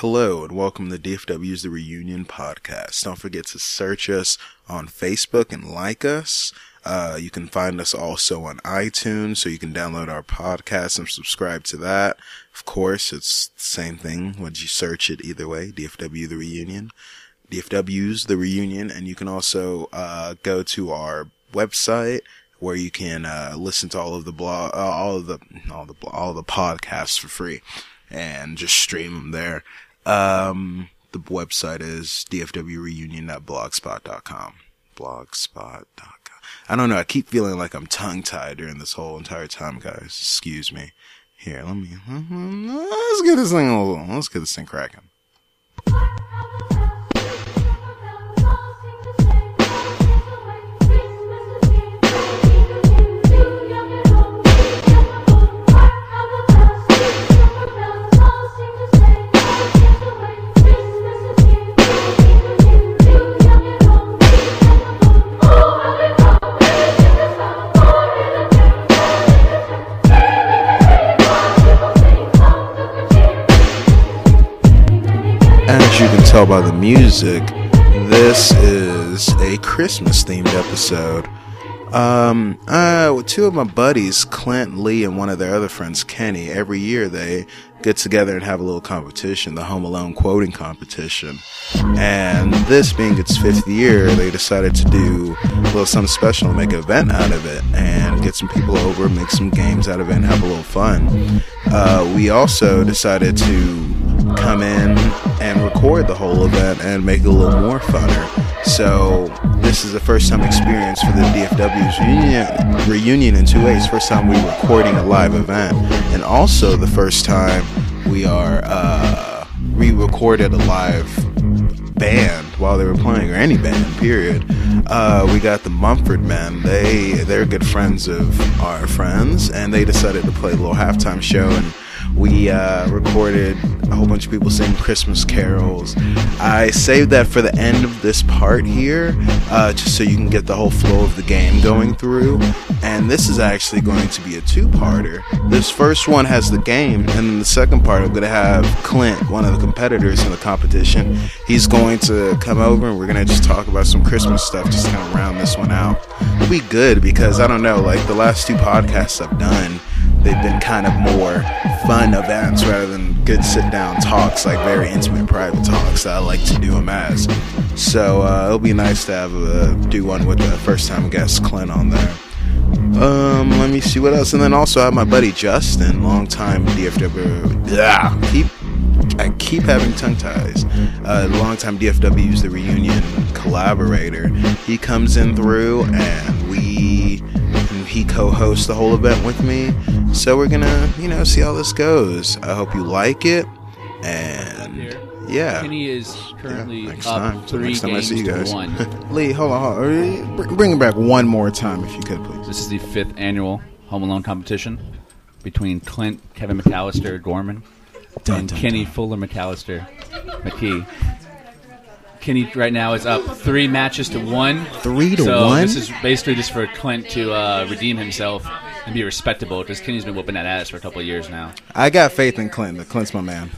Hello and welcome to DFW's The Reunion Podcast. Don't forget to search us on Facebook and like us. Uh, you can find us also on iTunes, so you can download our podcast and subscribe to that. Of course, it's the same thing once you search it either way, DFW The Reunion. DFW's The Reunion, and you can also uh, go to our website where you can uh, listen to all of the blog, uh, all of the all the all the podcasts for free, and just stream them there. Um, the website is dfwreunion.blogspot.com. Blogspot.com. I don't know. I keep feeling like I'm tongue tied during this whole entire time, guys. Excuse me. Here, let me. Let's get this thing. Let's get this thing cracking. Music, this is a Christmas themed episode. Um, uh, with two of my buddies, Clint Lee and one of their other friends, Kenny, every year they get together and have a little competition, the Home Alone quoting competition. And this being its fifth year, they decided to do a little something special and make an event out of it and get some people over, make some games out of it, and have a little fun. Uh, we also decided to come in and record the whole event and make it a little more funner. So this is the first time experience for the DFW's reunion, reunion in two ways. First time we're recording a live event, and also the first time we are uh, re-recorded a live band while they were playing, or any band, period. Uh, we got the Mumford Men. They they're good friends of our friends, and they decided to play a little halftime show and. We uh, recorded a whole bunch of people singing Christmas carols. I saved that for the end of this part here, uh, just so you can get the whole flow of the game going through. And this is actually going to be a two-parter. This first one has the game, and then the second part, I'm going to have Clint, one of the competitors in the competition. He's going to come over, and we're going to just talk about some Christmas stuff, just kind of round this one out. It'll be good because I don't know, like the last two podcasts I've done they've been kind of more fun events rather than good sit down talks, like very intimate private talks that I like to do them as. So uh, it'll be nice to have uh, do one with the first time guest Clint on there. Um, let me see what else, and then also I have my buddy Justin, longtime DFW. Yeah, keep I keep having tongue ties. Uh, longtime DFW's the reunion collaborator. He comes in through, and we and he co-hosts the whole event with me. So we're gonna, you know, see how this goes. I hope you like it, and yeah. Kenny is currently Yeah, next up time. Three next time I games see you to guys. one. Lee, hold on, hold on. Br- Bring it back one more time if you could, please. This is the fifth annual Home Alone competition between Clint, Kevin McAllister, Gorman, Dun, and dun, Kenny dun. Fuller McAllister, McKee. Kenny right now is up three matches to one. Three to so one? this is basically just for Clint to uh, redeem himself and be respectable because Kenny's been whooping that ass for a couple of years now. I got faith in Clinton. Clint's my man.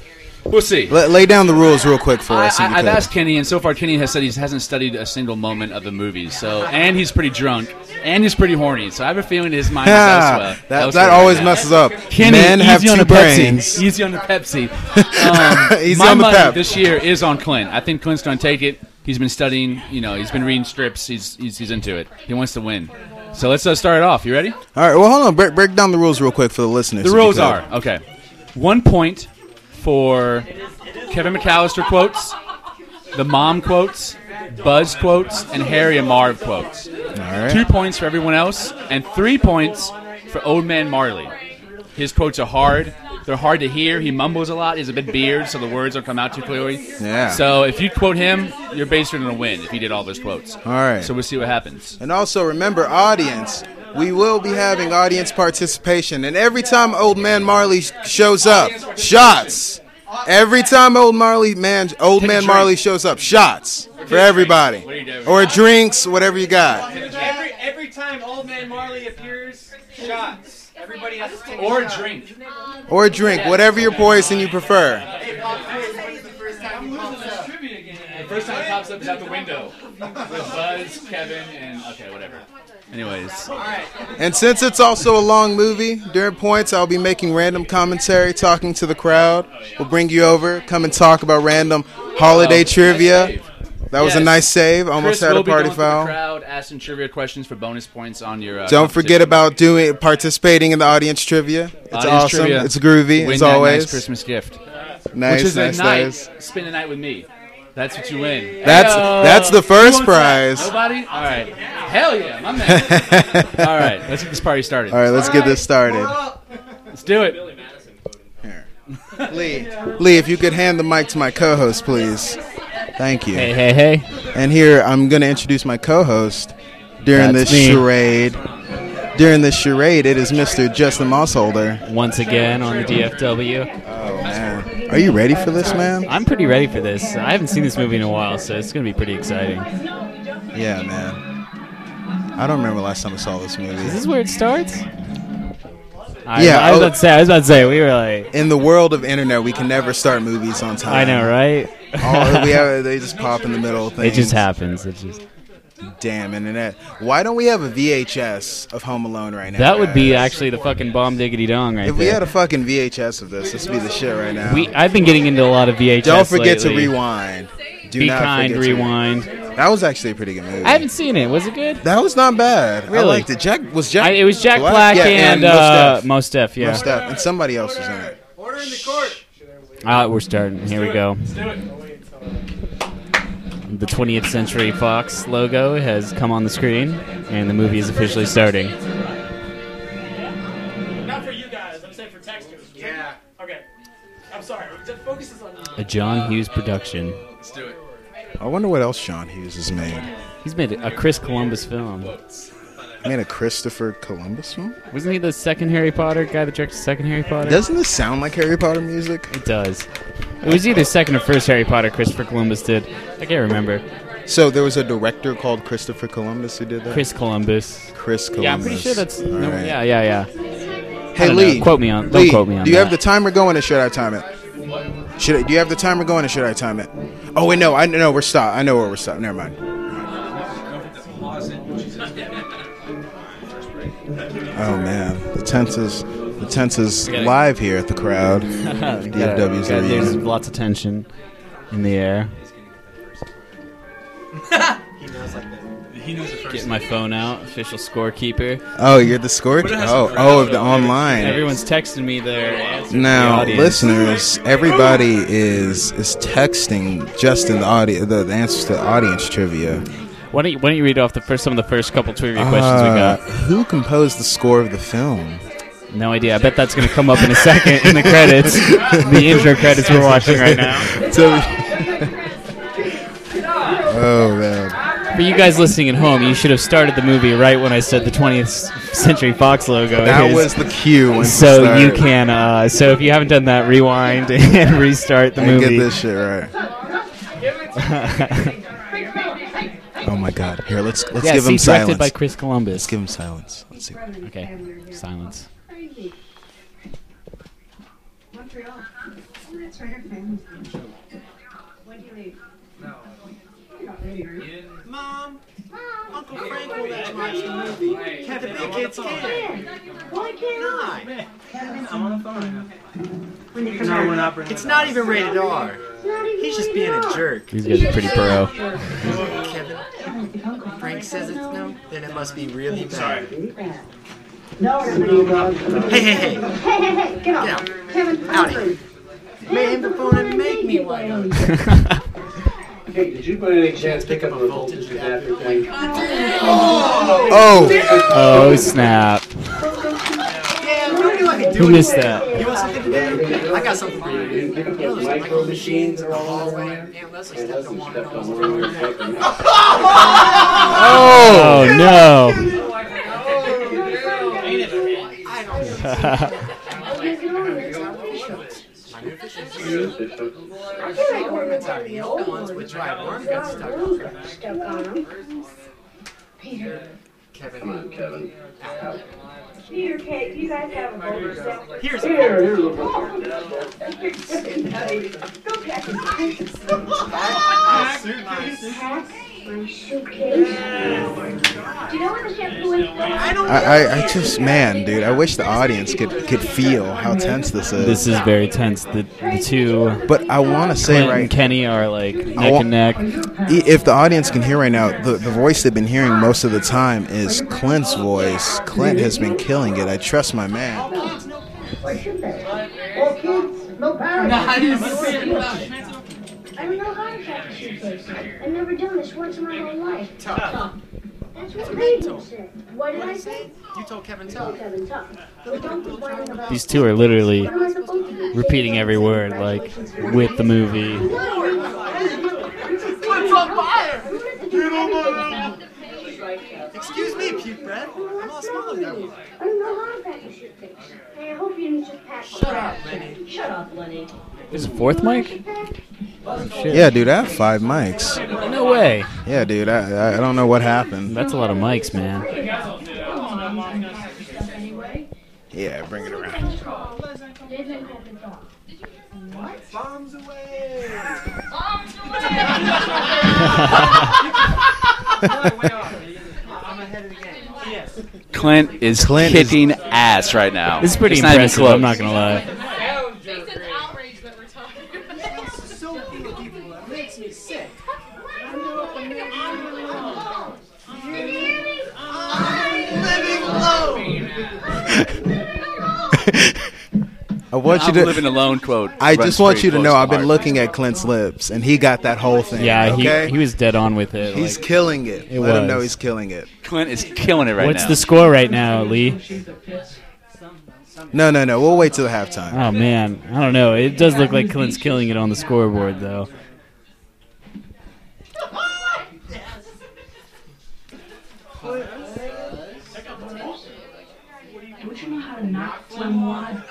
We'll see. Lay, lay down the rules real quick for I, us. I, I've asked Kenny, and so far Kenny has said he hasn't studied a single moment of the movies. So, and he's pretty drunk, and he's pretty horny. So I have a feeling his mind is Yeah, elsewhere. that, elsewhere that always now. messes up. Kenny, Men have two the brains. Pepsi. Easy on the Pepsi. Um, Easy my on the money pep. this year is on Clint. I think Clint's going to take it. He's been studying. You know, he's been reading strips. He's he's, he's into it. He wants to win. So let's uh, start it off. You ready? All right, well, hold on. Break, break down the rules real quick for the listeners. The rules are okay. One point for Kevin McAllister quotes, the mom quotes, Buzz quotes, and Harry and Marv quotes. All right. Two points for everyone else, and three points for Old Man Marley. His quotes are hard. They're hard to hear. He mumbles a lot. He has a big beard, so the words don't come out too clearly. Yeah. So if you quote him, you're basically going to win if you did all those quotes. All right. So we'll see what happens. And also remember, audience, we will be having audience participation. And every time Old Man Marley shows up, shots. Every time Old Marley man, Old Man. Marley shows up, shots for everybody, What are you doing? or drinks, whatever you got. Every every time Old Man Marley appears, shots. Everybody has to take Or a a drink. Or drink, whatever your poison you prefer. The first time it pops up is out the window with Buzz, Kevin, and okay, whatever. Anyways, And since it's also a long movie, during points I'll be making random commentary, talking to the crowd. We'll bring you over, come and talk about random holiday nice trivia. save. that was a nice save. Almost Chris had will a be party going through the foul. crowd, asking trivia questions for bonus points on your. Uh, Don't forget about doing participating in the audience trivia. It's Audience awesome. trivia. It's groovy Win as that always. nice Christmas gift, nice, which is nice, a night. nice. Spend the night with me. That's what you win. That's Heyo! that's the first wants that? prize. Nobody. All right. Hell yeah, my man. All right, let's get this party started. All right, let's get this started. Let's do it. Here. Lee, Lee, if you could hand the mic to my co-host, please. Thank you. Hey, hey, hey. And here I'm going to introduce my co-host during That's this me. charade. During this charade, it is Mr. Justin Mossholder. Once again on the DFW. Oh man, are you ready for this, man? I'm pretty ready for this. I haven't seen this movie in a while, so it's going to be pretty exciting. Yeah, man. I don't remember last time I saw this movie. Is this where it starts? I, Yeah, I was oh- about to say. I was about to say. We were like, In the world of internet, we can never start movies on time. I know, right? All, we have, they just pop in the middle of things. it just happens. It just Damn internet. Why don't we have a VHS of Home Alone right now? that would be guys? actually the fucking bomb diggity dong right If we there. had a fucking VHS of this, this would be the shit right now. we I've been getting into a lot of VHS. don't forget to rewind. Do Be not kind, forget to- rewind. That was actually a pretty good movie. I haven't seen it. Was it good? that was not bad. Really? I Really? liked it. Jack was Jack. I, it was Jack Black, Yeah, and, Mos uh, Def. Mos Def. Yeah. Mos Def, and somebody else was in it. Order in the court. Ah, we're starting. Here we go. Let's do it. The 20th Century Fox logo has come on the screen, and the movie is officially starting. Not for you guys. I'm saying for texters. Yeah. Okay. I'm sorry. The focus is on. A John Hughes production. Let's do it. I wonder what else John Hughes has made. He's made a Chris Columbus film. Made a Christopher Columbus film. Wasn't he the second Harry Potter guy that directed the second Harry Potter? Doesn't this sound like Harry Potter music? it does. It was either second or first Harry Potter Christopher Columbus did. I can't remember. So there was a director called Christopher Columbus who did that. Chris Columbus. Chris Columbus. Yeah, I'm pretty sure that's. No, right. Yeah, yeah, yeah. Hey Lee, know. Quote me on- don't quote me on Do you have that. the timer going, or should I time it? Should I, do you have the timer going, or should I time it? Oh wait, no, I know we're stopped. I know where we're stopped. Never mind. Oh man, the tense is the tense is live here at the crowd. Gotta- DFW's gotta- There's arena. lots of tension in the air. Get my phone out, official scorekeeper. Oh, you're the score. Oh, oh, of the online. Everyone's texting me their answers. from the Now, listeners, everybody is is texting just in the audio the, the answers to audience trivia. Why don't you, why don't you read off the first some of the first couple trivia questions we Uh, got? Who composed the score of the film? No idea. I bet that's going to come up in a second in the credits, the intro credits we're watching right now. So, oh man, For you guys listening at home, you should have started the movie right when I said the 20th Century Fox logo. that is. was the cue. When to so start you can. Uh, so if you haven't done that, rewind and restart the and movie. get this shit right. Oh my God! Here, let's let's yeah, give see, him directed by Chris Columbus. Let's Columbus. give him silence. Let's see. Okay, silence. Montreal. That's right, our family's When do you leave? No. You're not ready, are you? Mom. Uncle Frank will let you watch the movie. Kevin, the big kids can. Why can't I? I'm on the phone. When you come back. It's not even rated R. He's just being a jerk. These guys are pretty pro. Kevin, Frank says it's no, then it must be really bad. No. Hey, hey, hey. Hey, hey, hey, get off. Out. Kevin, Out of please. here. Made him the phone and make me one. Hey, did you by any chance pick up a voltage adapter thing? Oh, Oh, oh snap! Yeah, what do I can do? Who missed that? You want something to do? I got something for you. You You know those those micro machines machines in the all hallway? that? Damn, Leslie Yeah, stepped on one of stepped those. one of those fucking- Oh no! My new fishing suit. Ornaments are the old ones with dried worm guts stuck on them. Stuck on him. Peter. Kevin, Come on, Kevin. Peter, Kate, you guys have a boulder here's a Here, here's a oh, Go pack his suitcase. Have My suitcase. Do you know where the shampoo is? I don't I, I, I just man, dude. I wish the audience could could feel how tense this is. This is very tense. The, the two but I want to say Clint right and Kenny are like neck wa- and neck. I- If the audience can hear right now, the, the voice they've been hearing most of the time is Clint's voice. Clint has been killing it. I trust my man. Why should they? All kids, no parents. I don't know how to pack. I've never done this once in my whole life. Tough. That's what Peyton said. What did I say? You told Kevin I told Kevin tough. So don't be whining about These two are literally What am I supposed to do? repeating every word, like with the movie. What's on fire? Excuse me, puke bread. I'm all smaller than you. I don't know how to pack a suitcase. Hey, I hope you didn't just pack Shut up, Lenny. Shut up, Lenny. There's it fourth mic? Yeah, dude. I have five mics. No way. Yeah, dude. I I- I don't know what happened. That's a lot of mics, man. Yeah, bring it around. They didn't have to talk. Bombs away. I'm ahead of the game. Clint is Clint is- kicking ass right now. This is pretty It's not even impressive. close. I'm not gonna lie. I want you to. living alone quote. I just want you to know to I've been looking at Clint's lips, and he got that whole thing. Yeah, okay? he, he was dead on with it. He's like- killing it. It Let him know he's killing it. Clint is killing it right What's now. What's the score right now, Lee? No, no, no. We'll wait till the halftime. Oh man, I don't know. It does look like Clint's killing it on the scoreboard, though. Not swim wad?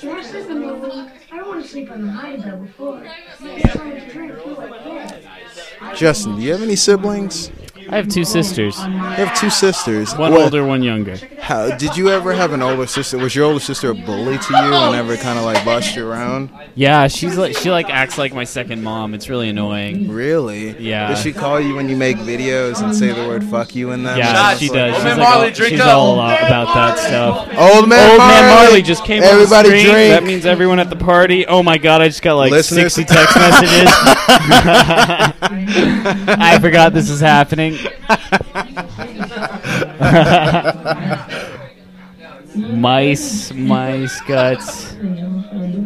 Can I the room? I don't want to sleep on the high bed before. It's time to drink too, I can't. Justin, do you have any siblings? I have two sisters, You have two sisters. one What- older, one younger. How, did you ever have an older sister? Was your older sister a bully to you and ever kind of like bossed you around? Yeah, she's like she like acts like my second mom. It's really annoying. Really? Yeah. Does she call you when you make videos and say the word "fuck you" in them? Yeah, she like- does. Old She's, man like Marley, all, she's all about that stuff. Old man, Old Marley. man Marley just came Everybody on the drink. That means everyone at the party. Oh my god, I just got like Listeners. 60 text messages. I forgot this is happening. mice, mice guts.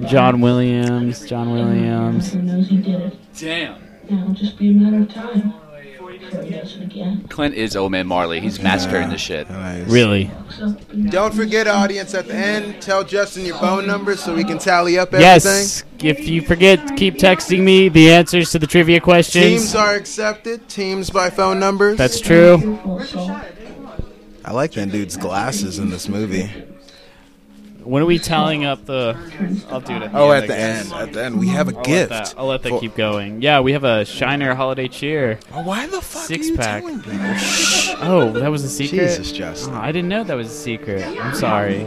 John Williams, John Williams. knows he. Damn. It'll just be a matter of time. Clint is old man Marley. He's massacring the shit. Nice. Really? Don't forget, audience, at the end, tell Justin your phone number so we can tally up everything. Yes. If you forget, keep texting me the answers to the trivia questions. Teams are accepted. Teams by phone numbers. That's true. I like that dude's glasses in this movie. When are we tallying up the? I'll do it. At the Oh, end, at the guess. end. At the end, we have a I'll gift. Let that, I'll let that for- keep going. Yeah, we have a Shiner holiday cheer. Oh, why the fuck Six are you pack. telling people? Oh, that was a secret. Jesus, Justin. Oh, I didn't know that was a secret. I'm sorry.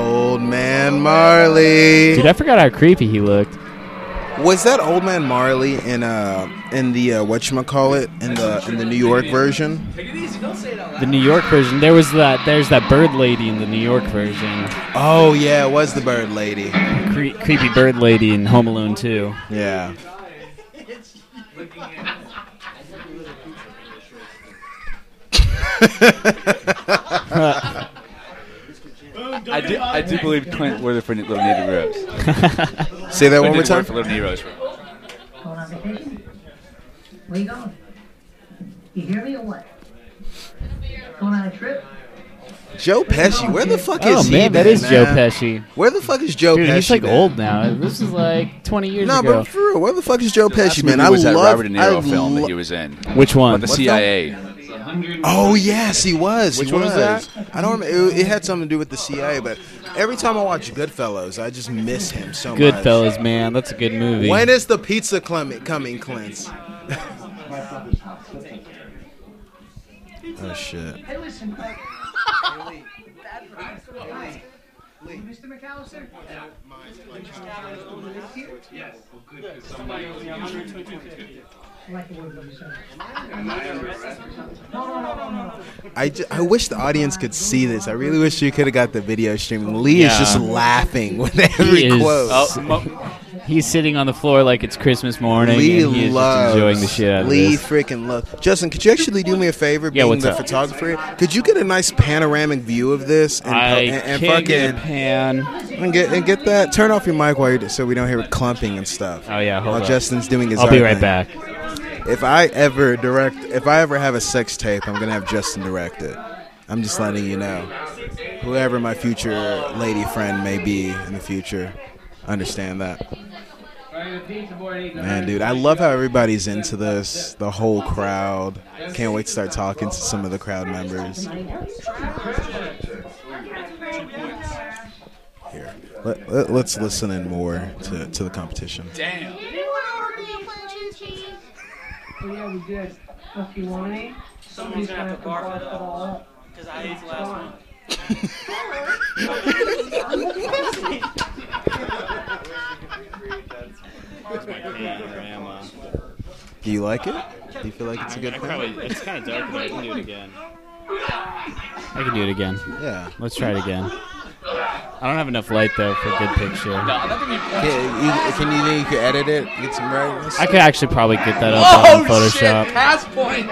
Old man Marley. Dude, I forgot how creepy he looked. Was that old man Marley in uh in the uh, whatchamacallit in the in the New York version? The New York version. There was that. There's that bird lady in the New York version. Oh yeah, it was the bird lady. Cre- creepy bird lady in Home Alone too. Yeah. I do, I do believe Clint were for Little Negro Rose. Say that one more did work time. for Little Nero's. Going on vacation? Where you going? You hear me or what? Going on a trip? Joe Pesci, where the fuck is Oh he? man, that been, Joe man? Pesci. Where the fuck is Joe Dude, Pesci? he's like been? old now. This is like 20 years No, ago. but for real, where the fuck is Joe Pesci, man? Movie I was that love. Robert De Niro I film lo- that he was in. Which one? With the What CIA. Oh yes, he was. Which he one was that? I don't remember. It, it had something to do with the CIA, but every time I watch Goodfellas, I just miss him so much. Goodfellas, man. That's a good movie. When is the pizza Clement coming, Clint? oh shit. Hey, listen. Mr. McAllister? Yes. I like no. I, ju- I wish the audience could see this. I really wish you could have got the video streaming. Lee is just laughing with every is- quote. Oh, mo- He's sitting on the floor like it's Christmas morning, Lee and he's loves. just enjoying the shit out of Lee this. freaking loves. Justin, could you actually do me a favor? Yeah, being what's the up? photographer, could you get a nice panoramic view of this and, I and, and can't get a fucking pan. and get and get that? Turn off your mic while you're, so we don't hear it clumping and stuff. Oh yeah, hold While on. Justin's doing his. I'll be right thing. back. If I ever direct, if I ever have a sex tape, I'm gonna have Justin direct it. I'm just letting you know. Whoever my future lady friend may be in the future, understand that. Man, dude, I love how everybody's into this. The whole crowd. Can't wait to start talking to some of the crowd members. Here, let, let, us listen in more to, to the competition. damn. Oh, yeah, we did. If you want any, somebody's gonna have to barf it all up. Because I ate the last one. Do you like it? Do you feel like it's a good thing? it's kind of dark, but I can do it again. I can do it again. Yeah. Let's try it again. I don't have enough light though for a good picture. Can you, can you think you could edit it? Get some brightness? I could actually probably get that up oh, on Photoshop. Pass points.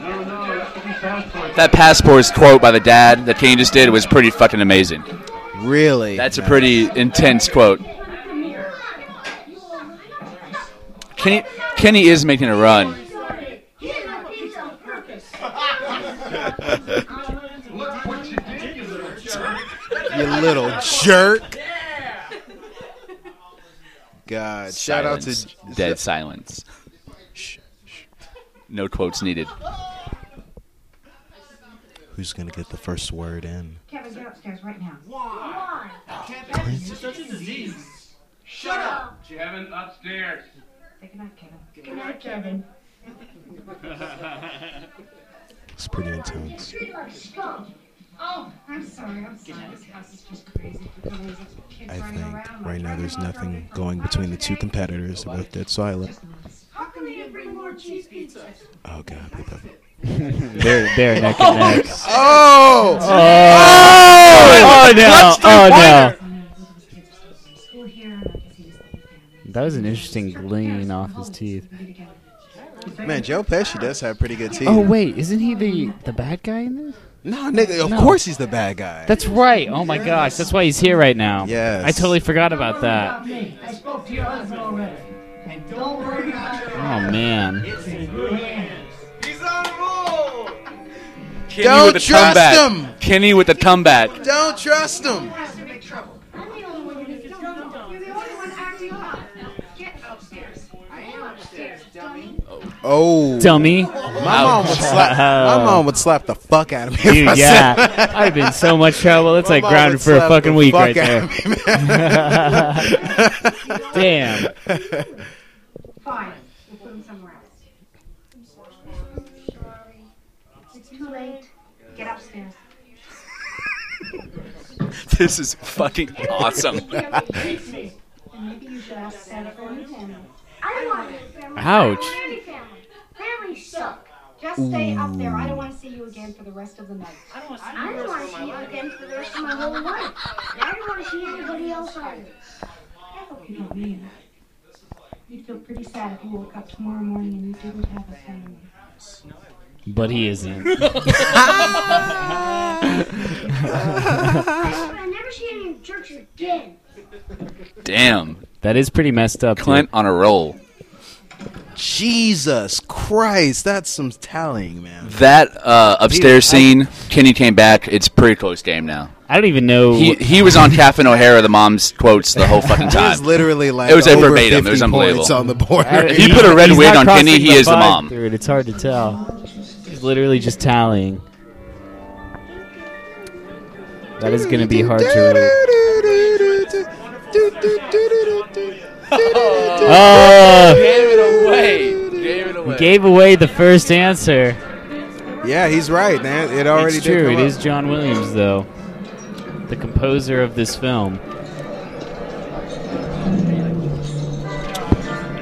No, no, that passport. Passports quote by the dad that Kane just did was pretty fucking amazing. Really? That's a pretty intense quote. Kenny, Kenny is making a run. He did my pizza on purpose. Look what you did, you little jerk. You little jerk. God. Shout out Silence. to dead silence. No quotes needed. Who's gonna get the first word in? Kevin, get upstairs right now. Why? Shut up! Kevin upstairs. Take a night, Kevin. Good night, Kevin. It's pretty intense. Treat like scum. Oh, I'm sorry. I'm sorry. This house is just crazy. Because there's kids I think right now there's nothing going between the two competitors. They're both dead silent. How come you didn't bring more cheese pizza? Oh god. they both- They're they're neck and oh, neck. Oh! Oh, no! Oh no! School here, and I can see his little family. That was an interesting glean off his teeth. Man, Joe Pesci does have pretty good teeth. Oh wait, isn't he the the bad guy in this? No, nigga. Of No. course he's the bad guy. That's right. Oh my gosh, that's why he's here right now. Yes. I totally forgot about that. Me. I spoke to your husband already. And don't worry about it. Oh man. Kenny Don't with the trust comeback. him. Kenny with the comeback. Don't trust him. Oh. Dummy. My mom would slap. My mom would slap the fuck out of me. if I Dude, said yeah. I'd have been so much trouble. It's My like mom grounded would for a slap fucking the week fuck right out there. of me, man. Damn. Fine. We'll put him somewhere else. Sorry. It's too late. Get upstairs. This is fucking awesome. And maybe you should ask Santa for a new family. I don't want any family. Ouch. I don't want any family. Families suck. Just stay up there. I don't want to see you again for the rest of the night. I don't want to see I you don't want to see you life. again for the rest of my whole life. And I don't want to see anybody else either. I hope you don't mean it. You'd feel pretty sad if you woke up tomorrow morning and you didn't have a family. But he isn't. I never see any in church again. Damn. That is pretty messed up. dude. Clint on a roll. Jesus Christ, that's some tallying, man. That uh, upstairs Dude, I- scene, Kenny came back. It's pretty close game now. I don't even know. He he was on Catherine O'Hara, the mom's quotes, the whole fucking It was time. literally like It was a over verbatim. 50 It was unbelievable. points on the board. I- If you put a red he's wig not on Kenny, crossing he is the vibe mom. Through it. It's hard to tell. He's literally just tallying. That is going to be hard to read. Oh! Gave away. Gave away. The first answer. Yeah, he's right, man. It already it's did true. come It up. is John Williams, though, the composer of this film.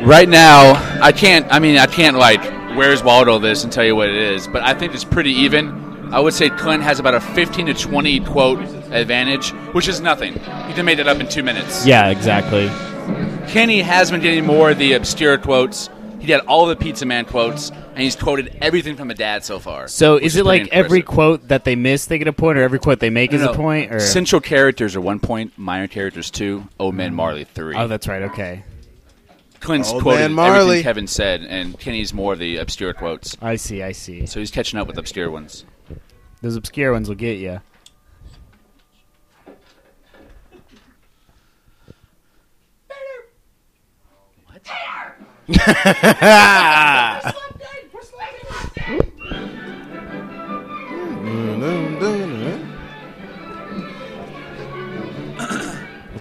Right now, I can't. I mean, I can't like where's Waldo this and tell you what it is, but I think it's pretty even. I would say Clint has about a 15 to 20 quote advantage, which is nothing. He could have made it up in two minutes. Yeah, exactly. Kenny has been getting more of the obscure quotes. He had all the Pizza Man quotes, and he's quoted everything from a dad so far. So is it like every quote that they miss they get a point, or every quote they make is No, a point? Or Central characters are one point, minor characters two, Old Man Marley three. oh, that's right. Okay, Clint's Old quoted Man Marley. everything Kevin said, and Kenny's more of the obscure quotes. I see. I see. So he's catching up with obscure ones. Those obscure ones will get you.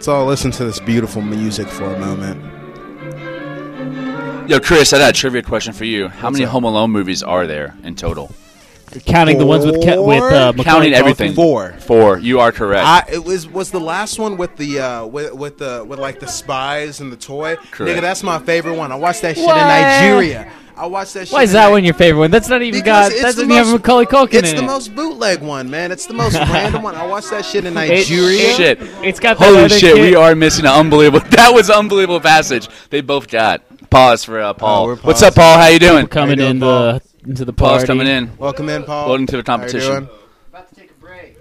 Let's all listen to this beautiful music for a moment. Yo, Chris, I got a trivia question for you. How What's many up? Home Alone movies are there in total? Counting the ones with Ke- with uh, Macaulay Counting Culkin. everything. Four. Four. You are correct. I it was was the last one with the uh with, with the with like the spies and the toy. Correct. Nigga, that's my favorite one. I watched that shit What? in Nigeria. I watched that shit. Why is in that Ni- one your favorite one? That's not even Because got. it's That the doesn't even have most- Macaulay Culkin It's in the it. most bootleg one, man. It's the most random one. I watched that shit in It- Nigeria. Shit. It's got that Holy other shit, kid- we are missing an unbelievable. That was an unbelievable passage. They both got. Pause for uh, Paul. Oh, we're What's up, pausing. Paul? How you doing? coming How you in doing, the into the Paul's party. coming in. Welcome in, Paul. Welcome to the How you competition. doing? About to take a break.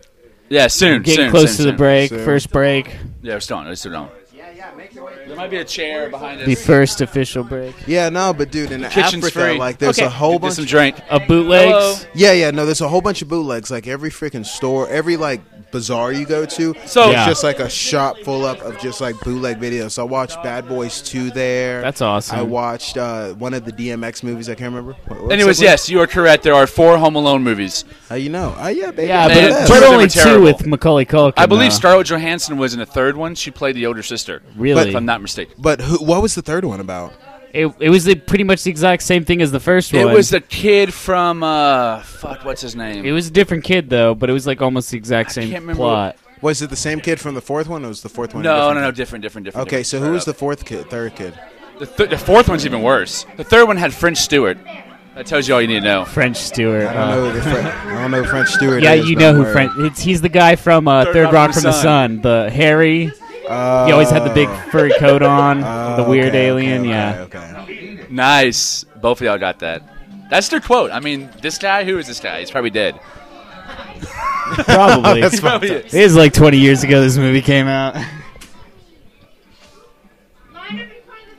Yeah, soon. Getting soon, close soon, to the break. Soon. First break. Yeah, we're still on. We're still on. Yeah, yeah, make your way. There might be a chair behind us. The first official break. Yeah, no, but dude, in Kitchen's Africa, free. like there's Okay. a whole Get bunch. some drink. Of bootlegs. Hello. Yeah, yeah, no, there's a whole bunch of bootlegs. Like every freaking store, every like bazaar you go to, So- it's just like a shop full up of just like bootleg videos. So I watched Bad Boys 2 there. That's awesome. I watched uh, one of the DMX movies. I can't remember. What- Anyways, yes, you are correct. There are four Home Alone movies. How you know? Oh yeah, baby. Yeah, Man, but, two but only two with Macaulay Culkin. I believe though. Scarlett Johansson was in the third one. She played the older sister. Really? If I'm not mistaken. But who, what was the third one about? It, it was the, pretty much the exact same thing as the first one. It was the kid from uh fuck, what's his name? It was a different kid though, but it was like almost the exact I same can't remember plot. Was it the same kid from the fourth one, or was the fourth one? no, different no, no, kid? different, different, different. Okay, different. so who was the fourth kid? Third kid? the, th- the fourth one's even worse. The third one had French Stewart. That tells you all you need to know. French Stewart. I don't uh, know. Who the Fre- I don't know who French Stewart. yeah, is, you know who. French. He's the guy from uh, Third, Rock from the Sun. The hairy. Uh, He always had the big furry coat on. uh, the weird okay, alien. okay, yeah. Okay. okay. Nice. Both of y'all got that. That's their quote. I mean, this guy, who is this guy? He's probably dead. Probably. That's probably fucked up. is. it is like 20 years ago this movie came out.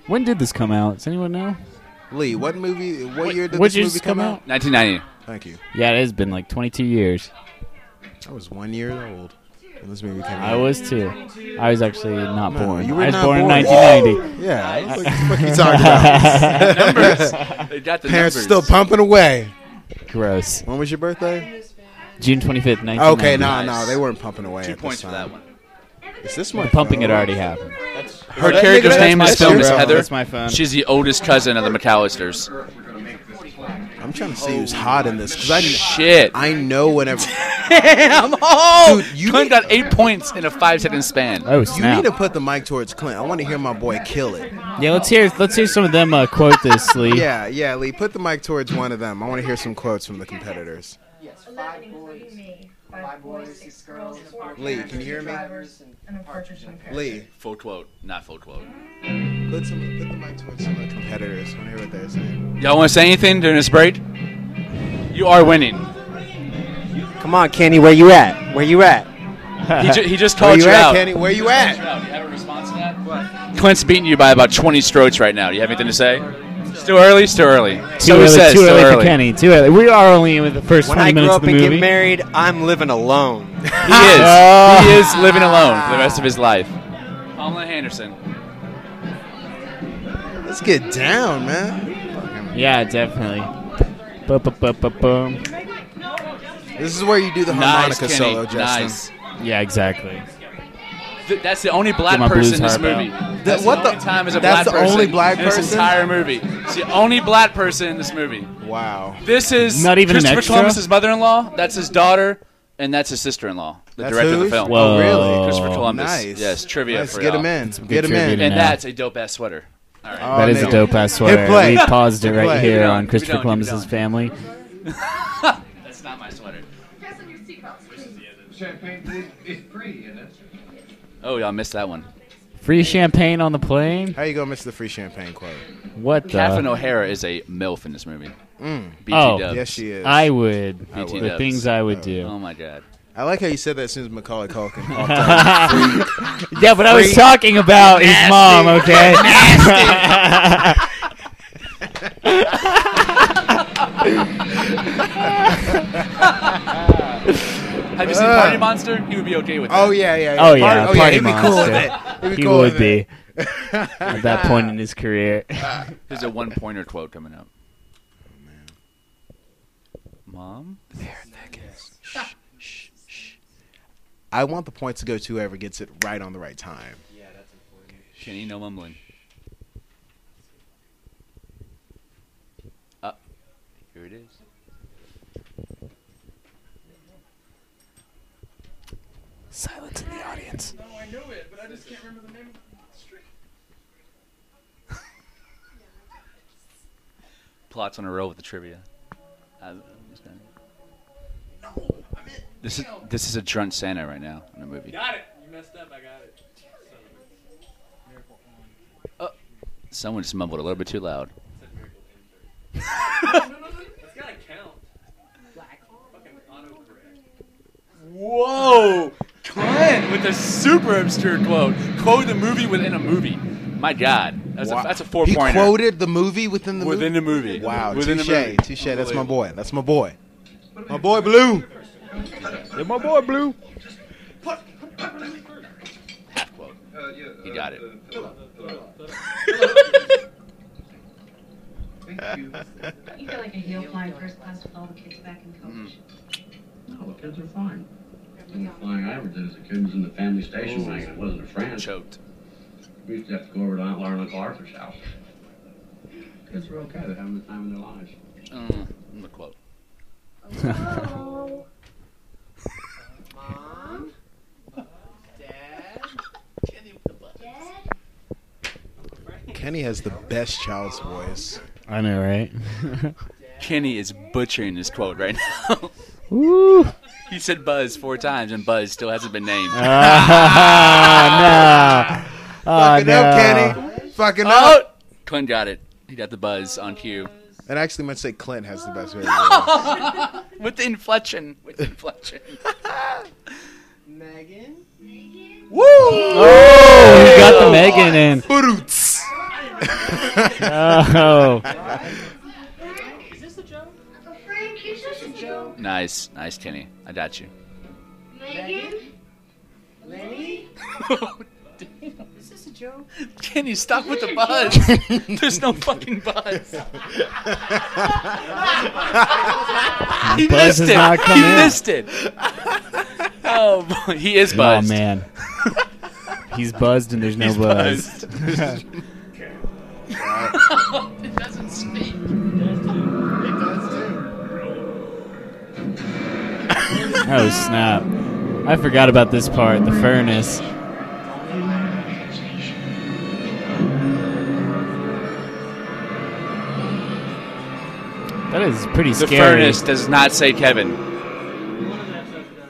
when did this come out? Does anyone know? Lee, what movie? What year did What this movie did this come come out? 1990. Thank you. Yeah, it has been like 22 years. I was one year old when this movie came out. I was too. I was actually not No, born. you were I was not born, born. in 1990. Yeah. I was like, what the fuck you talking about? numbers. They got the Parents numbers. still pumping away. Gross. When was your birthday? June 25th, 1990. Okay, no, Nice. no, they weren't pumping away. Two at this points for time. that one. Is this my The pumping phone? had already happened. Her character's name that's is my filmed as Heather. That's my phone. She's the oldest cousin of the McAllisters. I'm trying to see who's hot in this because I, Shit. I know whenever. I'm home. Dude, you Clint need- got eight points in a five second span. Oh You snap! need to put the mic towards Clint. I want to hear my boy kill it. yeah, let's hear let's hear some of them uh, quote this, Lee. Yeah, yeah, Lee. Put the mic towards one of them. I want to hear some quotes from the competitors. Yes, five boys. Five boys, six girls. Lee, can you hear me? Lee, Full quote, not full quote. put some, put the mic towards some of the competitors. I want to hear what they're saying. Y'all want to say anything during this break? You are winning. Come on, Kenny, where you at? Where you at? He, ju- he just Where called you you, at, out. Kenny? Where you at? Do you have a response to that? Clint's beating you by about 20 strokes right now. Do you have anything to say? Still early? Still early. Too so early, says, too early, early. for Kenny. Too early. We are only in the first When 20 I grow minutes up of the and get married, I'm living alone. He is. Oh. he is living alone for the rest of his life. Pamela Henderson. Let's get down, man. Yeah, definitely. This is where you do the harmonica Kenny. solo, Justin. Nice. Yeah, exactly. Th- that's the only black my person in this harp movie. The- That's what the only the- time is a that's black the person only black in this person? entire movie. It's the only black person in this movie. Wow. This is Not even an Christopher extra? Columbus's mother-in-law. That's his daughter, and that's his sister-in-law. The That's director of the who's? film. Whoa. Oh, really? Christopher Columbus. Nice. Yes, trivia Let's for get y'all. him in. good Get him in. to And know. that's a dope ass sweater. All right. Oh, That is a dope ass sweater. play. We paused it right play. here Keep it on going, Christopher keep it going, Columbus's keep it family. That's not my sweater. Fasten your seatbelts. Champagne is free, isn't it? Oh, y'all missed that one. Free champagne on the plane? How you gonna miss the free champagne quote? What the? Catherine O'Hara is a MILF in this movie. Mm. BT Oh. dubs. Yes, she is. I would. I BT would. The things I would do. Oh my god. I like how you said that as soon as Macaulay Culkin popped up. Yeah, but I was talking about his mom, okay? Have you seen Uh. Party Monster? He would be okay with that. Oh yeah, yeah. yeah. Oh, yeah, Party, Party he'd be cool with Monster. it. He'd be he cool would with be it. at that point in his career. There's a one pointer quote coming up. Mom? I want the points to go to whoever gets it right on the right time. Yeah, that's important. Kenny, no mumbling. Uh, here it is. Silence in the audience. No, I knew it, but I just can't remember the name of the street. Plots on a roll with the trivia. Uh, This is this is a drunk Santa right now in the movie. Got it. You messed up. I got it. Someone just mumbled a little bit too loud. It's gotta count. Fucking autocorrect. Whoa! Clint with a super obscure quote. Quote the movie within a movie. My God, that's Wow. a that's a four He pointer. quoted the movie within the within movie. the movie. Wow, within touche, the movie. touche. That's my boy. That's my boy. My boy Blue. That's my boy Blue. Half quote. He got it. Thank you. You feel like a heel flying first class with all the kids back in college. No, the kids are fine. The flying I ever did as a kid was in the family station wagon. It wasn't a friend. Choked. We used to have to go over to Aunt Laura and Uncle Arthur's house. Kids are okay. They're having the time of their lives. Mm, the quote. Hello. Mom. Dad. Dad? Kenny has the best child's voice. I know, right? Kenny is butchering this quote right now. Woo! He said Buzz four times, and Buzz still hasn't been named. Ah, no. Oh, Fucking no. up, Kenny. Fucking up. oh, Clint got it. He got the buzz on cue And I actually meant to say Clint has the best voice. with the inflection. With the inflection. Megan. Woo! Oh, he got the Megan in. Boots. Oh. Is this a joke? Uncle Frank, you're such a joke. nice, nice, Kenny. I got you. Megan? Lenny. Is this a joke? Kenny, stop with the buzz. There's no fucking buzz. he Buzz missed has it. come he in. missed it. Oh, boy. he is Oh, buzzed. man. He's buzzed and there's no He's buzz. buzzed. it doesn't speak. Oh, snap. I forgot about this part, the furnace. That is pretty scary. The scary. furnace does not say Kevin.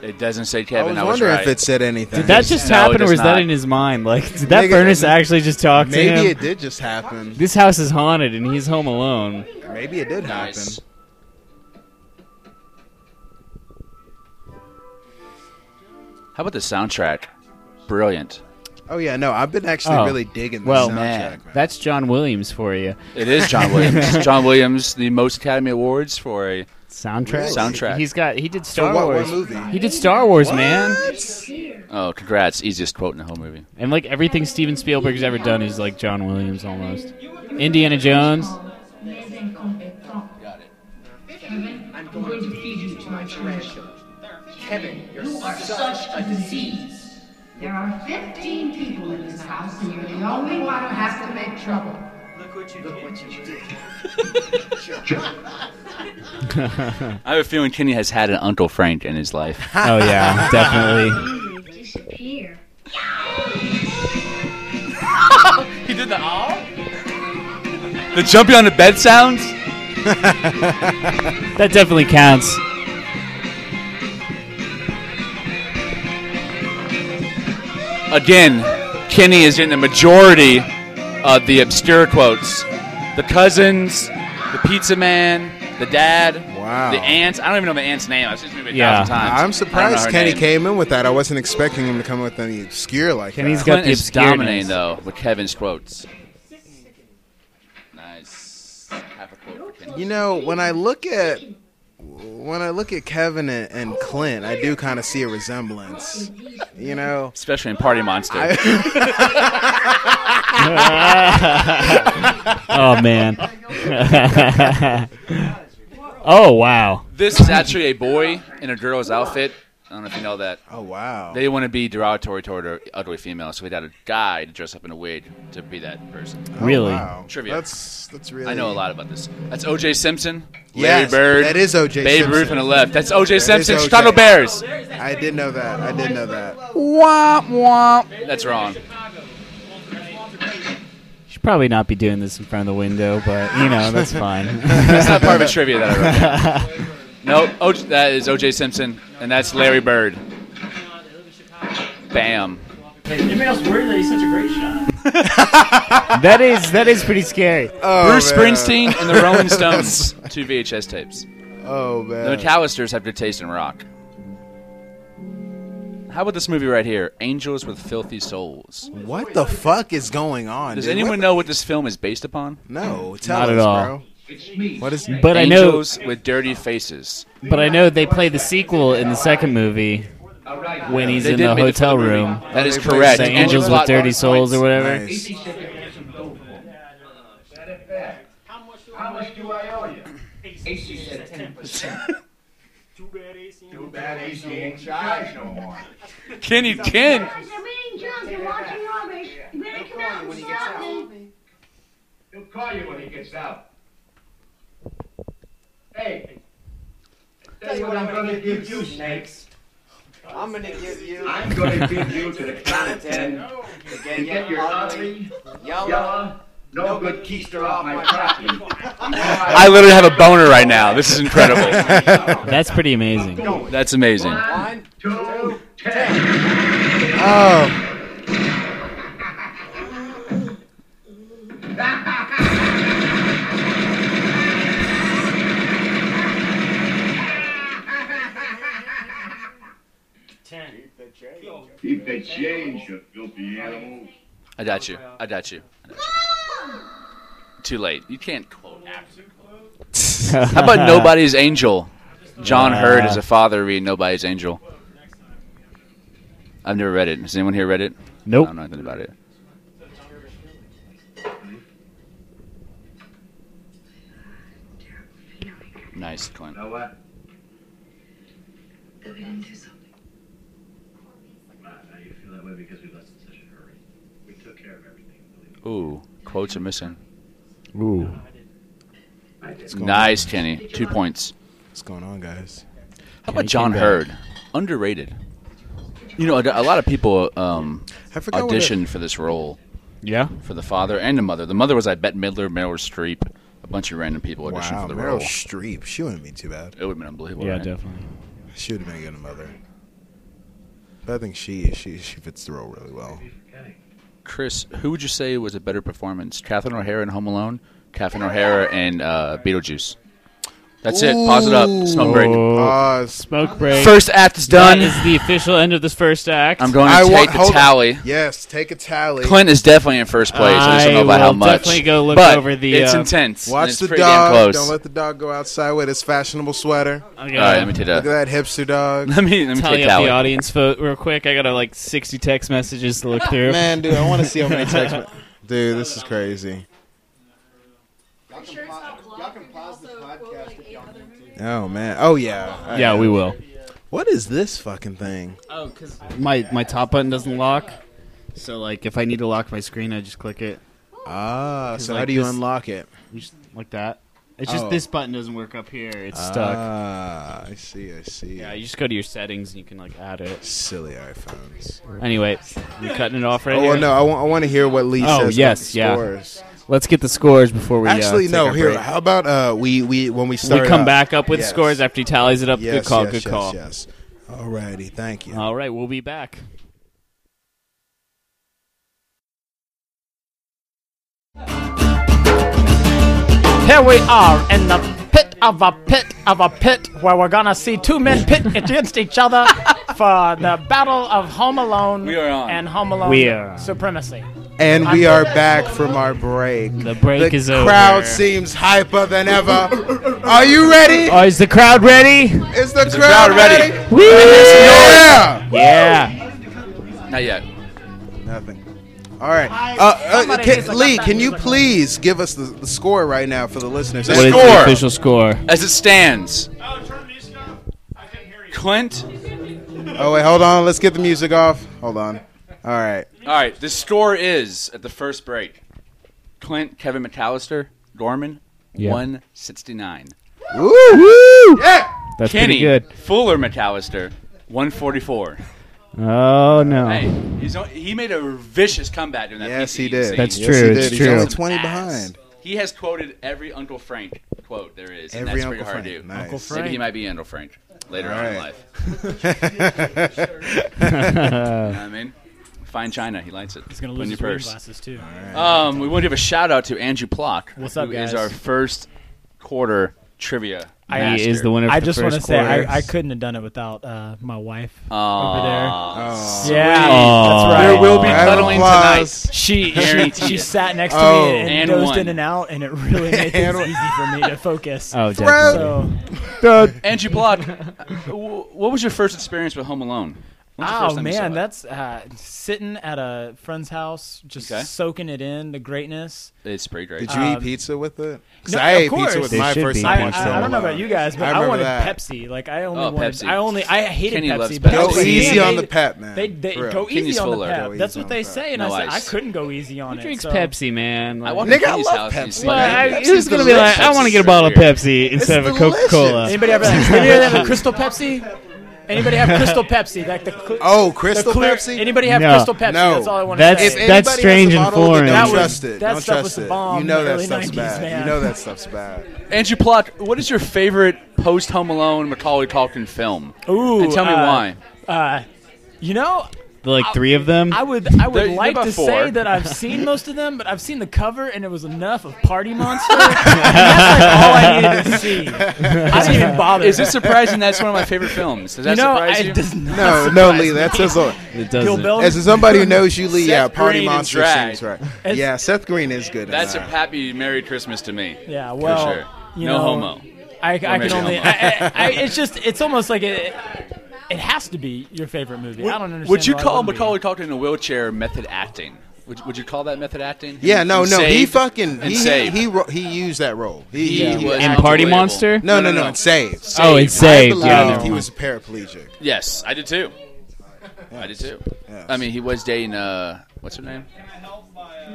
It doesn't say I Kevin. was I was wondering right. if it said anything. Did that just No, it happen, or does was that not. in his mind? Like, did that Nigga, furnace actually just talk to him? Maybe him? it did just happen. This house is haunted, and he's home alone. Maybe it did happen. Nice. How about the soundtrack? Brilliant. Oh yeah, no, I've been actually Oh. really digging the Well, soundtrack. man. man. That's John Williams for you. It is John Williams. John Williams, the most Academy Awards for a Soundtrack. Really? Soundtrack. He's got. He did Star what, what Wars. movie? He did Star Wars, man. oh, congrats, easiest quote in the whole movie. And like everything Steven Spielberg's ever done is like John Williams almost. Indiana Jones. I'm going to feed you to my treasure. Kevin, you're such a disease. There are 15 people in this house, and you're the only one who has to make trouble. Look what you Look what you did. I have a feeling Kenny has had an Uncle Frank in his life. Oh yeah, definitely. Disappear. he did the all? The jumping on the bed sounds? That definitely counts. Again, Kenny is in the majority of the obscure quotes. The cousins, the pizza man, the dad, Wow. the aunt. I don't even know the aunt's name. I've seen this movie a Yeah. thousand times. I I'm surprised Kenny name. came in with that. I wasn't expecting him to come with any obscure like Kenny's that. got Clint the is dominating though with Kevin's quotes. Nice. Half a quote for Kenny. You know, when I look at when I look at Kevin and, and Clint, I do kind of see a resemblance. You know, Especially in Party Monster. oh man. oh wow. this is actually a boy in a girl's outfit. I don't know if you know that. oh wow. They want to be derogatory toward an ugly female, so we got a guy to dress up in a wig to be that person. Oh, Really? wow. Trivia. That's that's really. I know a lot about this. That's O.J. Simpson, Yes, Larry Bird, that is O.J. Babe Simpson. Ruth on the left. That's O.J. That is Simpson, O.J. Chicago Bears. Oh, I didn't know that. I didn't know that. Womp womp. That's wrong. Should probably not be doing this in front of the window, but you know that's fine. That's not part of the trivia that I wrote. Nope, o- that is O.J. Simpson, and that's Larry Bird. Bam. Anybody else worried that he's such a great shot? that is that is pretty scary. Oh, Bruce man. Springsteen and the Rolling Stones. Two VHS tapes. Oh man. The man. McAllisters have good taste in rock. How about this movie right here? Angels with Filthy Souls. What the fuck is going on? Does dude? anyone What know what this film is based upon? the- No, tell Not us, at all. bro. What is? But I know, with Dirty Faces. but I know they play the sequel in the second movie when he's They in the make the hotel movie. room. That is correct. the The Angels with Dirty. Souls or whatever. Nice. How much do I owe you? AC said ten percent. Too bad AC. Too bad AC ain't charged no more. Kenny Ken. Guys, I'm eating junk and watching rubbish. You better come out and stop me. He'll call you when he gets out. Hey. Tell you what I'm gonna give you, snakes. I'm gonna give you. I'm gonna give you to the count of ten to to get your ugly, yellow, yellow, no good keister off my property. I literally have a boner right now. This is incredible. That's pretty amazing. That's amazing. one, Two, ten. Oh, Keep the change, you filthy animal. I got you. I got you. I got you. Too late. You can't quote. How about Nobody's Angel? John Heard is a father reading Nobody's Angel. I've never read it. Has anyone here read it? Nope. I don't know anything about it. Nice, Clint. Know what? That we didn't do something. Now you feel that way because we left in such a hurry. We took care of everything. Ooh, quotes are missing. Ooh. Nice, Kenny. Two points. what's going on, guys? How Kenny about John came. Heard? Underrated. You know, a, a lot of people um, I forgot what it- auditioned for this role Yeah. for the father and the mother. The mother was, I bet, Midler, Meryl Streep, a bunch of random people auditioned Wow, for the Meryl role. Streep. She wouldn't be too bad. It would have been unbelievable. Yeah, right? definitely. She would have been a good mother. But I think she she she fits the role really well. Chris, who would you say was a better performance? Catherine O'Hara in Home Alone, Catherine O'Hara in uh, Beetlejuice. That's it. Pause it up. Smoke break. Pause. Smoke break. First act is done. That is the official end of this first act. I'm going to I take want- the hold on. tally. Yes, take a tally. Clint is definitely in first place. I just don't know I about how will much. definitely go look but over the, It's uh, intense. Watch it's the dog. close. Don't let the dog go outside with his fashionable sweater. I All right, let me take that. Look at that hipster dog. Let me let me tally take up tally. the audience vote real quick. I got to like 60 text messages to look through. Man, dude, I want to see how many texts. Dude, this is crazy. Oh man. Oh yeah. I Yeah, know. we will. What is this fucking thing? Oh, because my my top button doesn't lock. So like, if I need to lock my screen, I just click it. Ah, so like, how do you this- unlock it? You just like that. It's just Oh. this button doesn't work up here. It's stuck. Ah, I see. I see. Yeah, you just go to your settings and you can like add it. Silly iPhones. Anyway, we cutting it off right oh here. well, no. I want to hear what Lee Oh, says. yes, about yeah. Scores. Let's get the scores before we uh, Actually, take no. Here, break. how about uh, we we when we start we come out- back up with Yes. scores after he tallies it up. Yes, good call. yes, good yes, call. Yes. Alrighty. Thank you. All right, we'll be back. Here we are in the pit of a pit of a pit where we're gonna see two men pit against each other for the battle of Home Alone We are on. and Home Alone We are. supremacy. And we are back from our break. The break the is over. The Crowd seems hyper than ever. Are you ready? Oh, is the crowd ready? Is the, the crowd, crowd ready? ready? Woo! Yeah. Yeah. Not yet. Nothing. All right. Uh, uh, somebody can- needs to Lee, cut that can you music. please give us the, the score right now for the listeners? The What is score. the official score? As it stands, Clint. Oh wait, hold on. Let's get the music off. Hold on. All right. All right, the score is at the first break. Clint, Kevin McAllister, Gorman, Yeah. 169. Woo! Woo! Yeah. That's Kenny, pretty good. Fuller McAllister, 144. Oh no. Hey, he's, o- he made a vicious comeback during that Yes, he PCE did. scene. That's Yes, true, he it's did. He's true. only Some 20 ass. behind. He has quoted every Uncle Frank quote there is, and Every that's pretty Uncle hard Frank. to do. Nice. Uncle Maybe Frank. he might be Uncle Frank later All on in right. life. You know what I mean? Fine china, he likes it. He's gonna Put in lose your his reading purse. glasses too. Um, we want to give a shout out to Andrew Plock, What's up, who is guys? our first quarter trivia. I- he is the winner. I for just want to say I, I couldn't have done it without uh, my wife Aw, over there. Oh. Yeah, Aw. that's right. There will be cuddling tonight. She she, she sat next to Oh. me and, And dozed won. in and out, and it really made things easy for me to focus. Oh, definitely. So, Andrew Plock, w- what was your first experience with Home Alone? When's the first oh time you saw man, that's uh, sitting at a friend's house, just Okay. soaking it in, the greatness. it's pretty great. Did you Um, eat pizza with it? 'Cause no, I of ate pizza course. with There my first be. time I, I, I don't know about you guys, but I I, wanted that. Pepsi. Like I only Oh, wanted, Pepsi. I only, I hated Kenny Pepsi. loves but Pepsi. Go they- easy on the pep, man. They, they For real. go Kenny's easy on the fuller. pep. Go That's what they say, and No I said ice. I couldn't go easy on Who it. drinks. Pepsi, man? I Like- walked Nigga, to I love Pepsi. he's I, who's gonna be like, I want to get a bottle of Pepsi instead of a Coca Cola. Anybody ever, anybody ever have Crystal Pepsi? Anybody have Crystal Pepsi? Like the cl- Oh, the Crystal clear- Pepsi? Anybody have No. Crystal Pepsi? No. That's all I want That's- to If say. anybody that's has a strange and bottle of it, foreign. Don't was- trust it. that Don't stuff trust the it. bomb You in know the that early stuff's 90s, bad. man. You know that stuff's bad. Andrew Plock, what is your favorite post Home Alone Macaulay Culkin film? Ooh, and tell me uh, why. Uh, you know, like three of them. I would I would There- like about to four. say that I've seen most of them, but I've seen the cover and it was enough of Party Monster. and that's like all I needed to see. I didn't even bother. Is it surprising that's one of my favorite films? Does that you know, surprise I- you? does not No, no, surprise Lee. That me. says a, it Gil doesn't. Bell- as somebody who knows you, Lee. Yeah, Party Green in Monster drag. seems right. It's- Yeah, Seth Green is good. in That's a that. happy Merry Christmas to me. Yeah, For well, sure. you no know, homo. I, I can maybe only. homo. I, I, I, it's just. It's almost like it. It has to be your favorite movie. I don't understand. Would you call wouldn't. Macaulay Culkin in a wheelchair method acting? Would, would you call that method acting? Yeah, no, In no. He fucking and he Saved. he he used that role. He, He he- was In. Party Monster? no, no, no, no, no. It's saved. Oh, it's saved. I Yeah, never he was a paraplegic. Yes, I did too. I did too. Yes. I mean, he was dating uh, what's her name?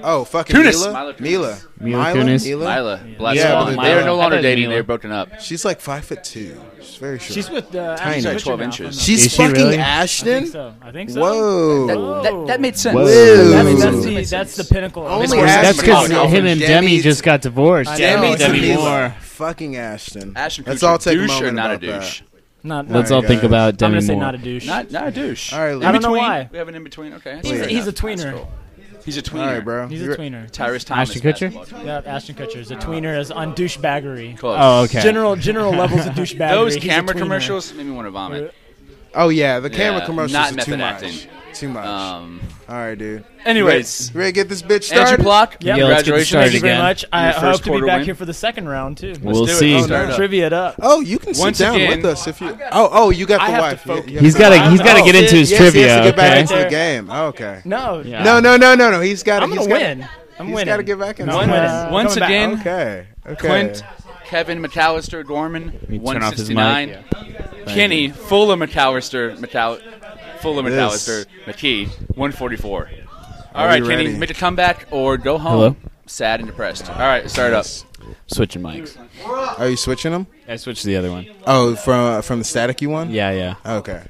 Oh, fucking Kunis. Mila. Mila Kunis. Mila. Mila Mila. Mila. Lila. Yeah, but They are no longer dating. They're broken up. She's like five foot two. She's very short. She's with uh, Tiny. Ashton She's like 12 inches. from, She's Is she fucking really? I think Ashton. so. I think so. Whoa. That, that, that made sense. Whoa. That's, Whoa. that's, the, that's the pinnacle. of Only. Ashton That's because Kutcher. him and Demi- Demi just got divorced. Demi, Demi Demi Moore. Fucking Ashton. Ashton Let's Kutcher, all take a douche moment or not a douche? Not, Let's All all right, think guys. about I'm gonna say Moore. not a douche. Not not a douche. All right, I don't know why. We have an in between. Okay, He's, a, he's a enough. That's tweener. Cool. He's a tweener. All right, bro. He's a You're- tweener. Tyrese Thomas. Ashton Kutcher? basketball. Yeah, Ashton Kutcher is a tweener is on douchebaggery. Close. Oh, okay. General general levels of douchebaggery. Those He's a camera tweener. commercials made me want to vomit. Oh yeah, the camera Yeah, commercials not are method too much. acting. Too much. Um, All right, dude. anyways, ready, ready to get this bitch Andrew started? Block, Yep. Yeah, let's get congratulations. started Thank you very again. much. I Your hope first to be quarter back win. here for the second round too. We'll do it. see. Let's Oh, start no. up. Trivia it up. Oh, you can Once sit down again- with us if you. Oh, oh, you got I the have wife. to focus. You- you have He's the- got to. He's got to Oh, get into his yes, He trivia. has to get back okay? into the There. game. Okay. No, Yeah. No, no, no, no, no. He's got. I'm gonna gotta- win. I'm He's winning. got to get back into the I'm game. winning. Once Coming back. again, Okay. Okay. Clint, Kevin McAllister, Gorman, turn off his 169. mic. Kenny, full of McAllister, McAll, full of This. McAllister, McKee, 144. All Are right, we Kenny, ready? make a comeback or go home. Hello? Sad and depressed. All right, start up. Switching mics. Are you switching them? I switched to the other one. Oh, from uh, from the staticky one. Yeah, yeah. Okay.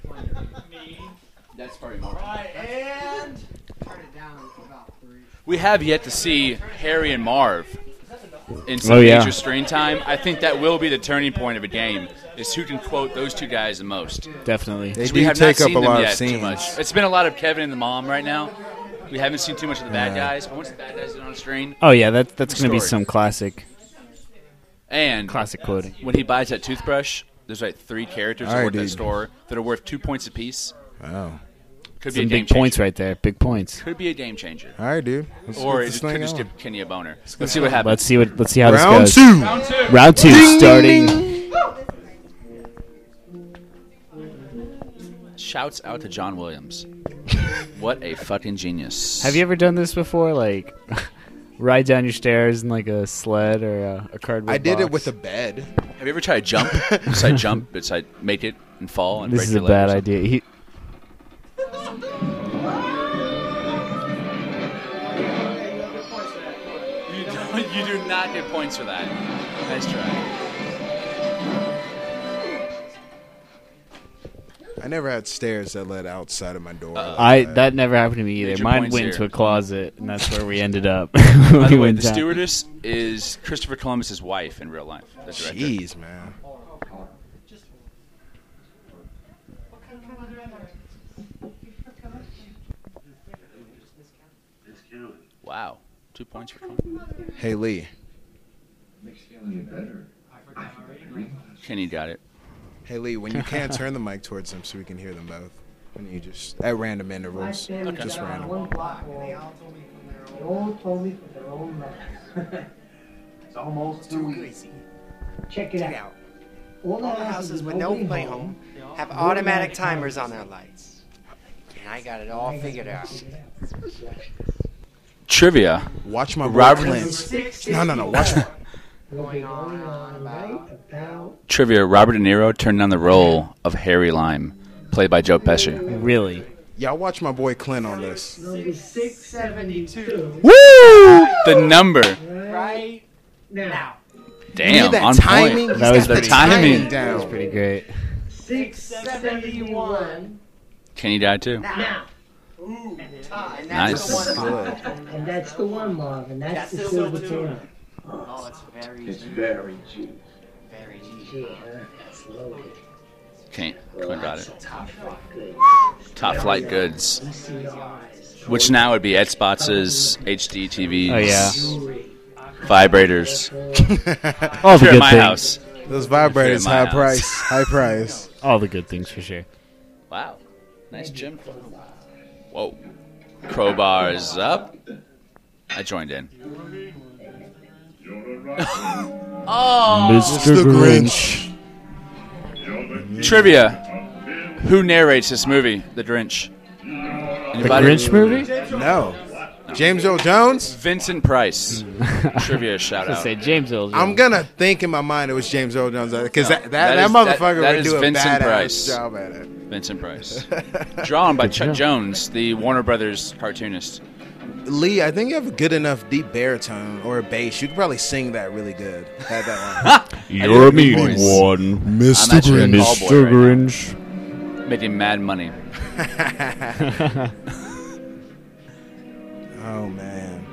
That's probably more. And turn it down about three. We have yet to see Harry and Marv in oh, some Oh, yeah. major screen time. I think that will be the turning point of a game. Is who can quote those two guys the most. Definitely. They So we do have take not up seen a lot of yet too scenes. much. It's been a lot of Kevin and the mom right now. We haven't seen too much of the bad Yeah. guys. But once the bad guys get on screen, Oh yeah, that that's gonna be Story. some classic and classic quoting. when he buys that toothbrush, there's like three characters All that right, work at the dude. store that are worth two points apiece. Oh. Could be a Some game big points changer. right there. Big points. Could be a game changer. All right, dude. Let's Or get it this just thing could just going. give Kenny a boner. Let's see what happens. Let's see what let's see how Round this two. goes. Round two. Round two Ding, starting. Shouts out to John Williams. what a fucking genius. Have you ever done this before? Like ride down your stairs in like a sled or a, a cardboard. I did it with a bed. Have you ever tried to jump? Beside jump, beside make it and fall and This break is your a leg or bad something? idea. He, You, don't, you do not get points for that. Nice try. I never had stairs that led outside of my door. Uh, like I that. that never happened to me either. Major Mine points went here. into a closet, and that's where we ended up. By the way, the down. stewardess is Christopher Columbus's wife in real life. The director. Jeez, man. Wow, two points for Tony. Hey Lee. Kenny got it. Hey Lee, when you can't turn the mic towards them so we can hear them both. When you just at random intervals. Just random. One block, and they all told me from their own. They all told me from their own mouths. It's almost Too too easy. Check it Check out. out. All the All the houses with no play home have automatic timers on their lights. And I got it all figured out. Trivia. Watch my boy Robert- Clint. No, no, no. Watch my. Going on and on about. About Trivia. Robert De Niro turned down the role of Harry Lyme, played by Joe Pesci. Really? Y'all watch my boy Clint on this. number 672. Woo! The number. Right now. Damn, Look that on timing. point. That was the the timing. That was down. pretty great. 671. Can he die too. Now. And that's Nice. the one. Good. And that's the one, Marv, and that's, That's the the silver silver tuna. Oh, it's very It's cheap. very cheap. Very cheap. Gee, huh? It's loaded. Kenny, Clint got it. Top flight good. Top flight goods, which now would be Ed Spots' HD TVs. Oh yeah. Vibrators. All the Here good at my things. house. Those vibrators, my high house. price. High price. All the good things for sure. Wow. Nice gym. Whoa. Crowbars up. I joined in. Oh. Mr. Grinch. Trivia. Who narrates this movie, The Grinch? The Grinch movie? No. James Earl Jones. Vincent Price. Trivia shout I out. say James Earl. I'm gonna think in my mind it was James Earl Jones because No, that, that, that that, is- that- motherfucker that would is do a Vincent badass Price. job at it. Vincent Price. Drawn by Chuck. Jones, the Warner Brothers cartoonist. Lee, I think you have a good enough deep baritone or a bass. You could probably sing that really good. That that one. You're a mean mean voice. one, I'm actually a call boy Mr. right now. Grinch. Making mad money. oh man.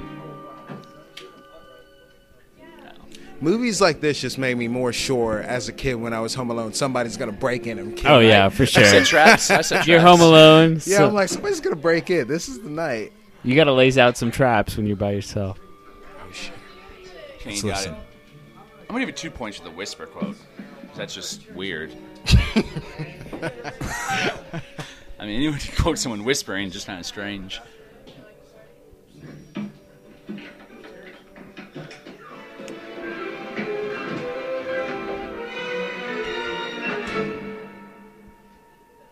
Movies like this just made me more sure as a kid when I was home alone somebody's gonna break in and kill me. Oh me. yeah, for I said sure. traps. I said You're home alone. Yeah, so I'm like somebody's gonna break in. This is the night. You gotta lace out some traps when you're by yourself. Oh shit. Kenny Let's got listen. it. I'm gonna give you two points for the whisper quote. That's just weird. I mean, anyone who quotes someone whispering just kind of strange.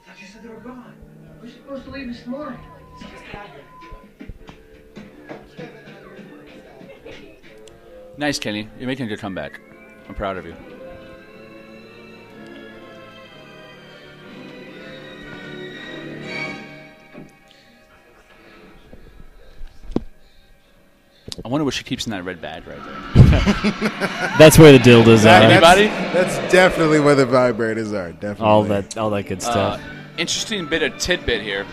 thought you said they were gone. We're supposed to leave this morning. Nice, Kenny. You're making a good comeback. I'm proud of you. I wonder what she keeps in that red bag right there. that's where the dildos are. Anybody? That's, that's, definitely where the vibrators are. Definitely. All that, all that good uh, stuff. Uh, interesting bit of tidbit here.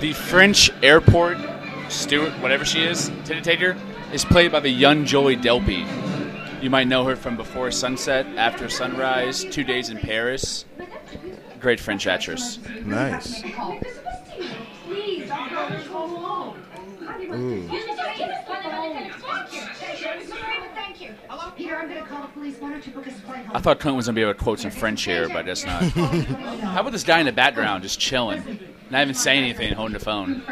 The French airport steward, whatever she is, titty taker, is played by the young Joey Delpy. You might know her from Before Sunset, After Sunrise, Two Days in Paris. Great French actress. Nice. Please, don't go alone. Ooh. Thank you. Peter, I'm going to call the police. Why don't you book us a flight home? I thought Clint was going to be able to quote some French here, but I guess not. How about this guy in the background just chilling, not even saying anything, holding the phone?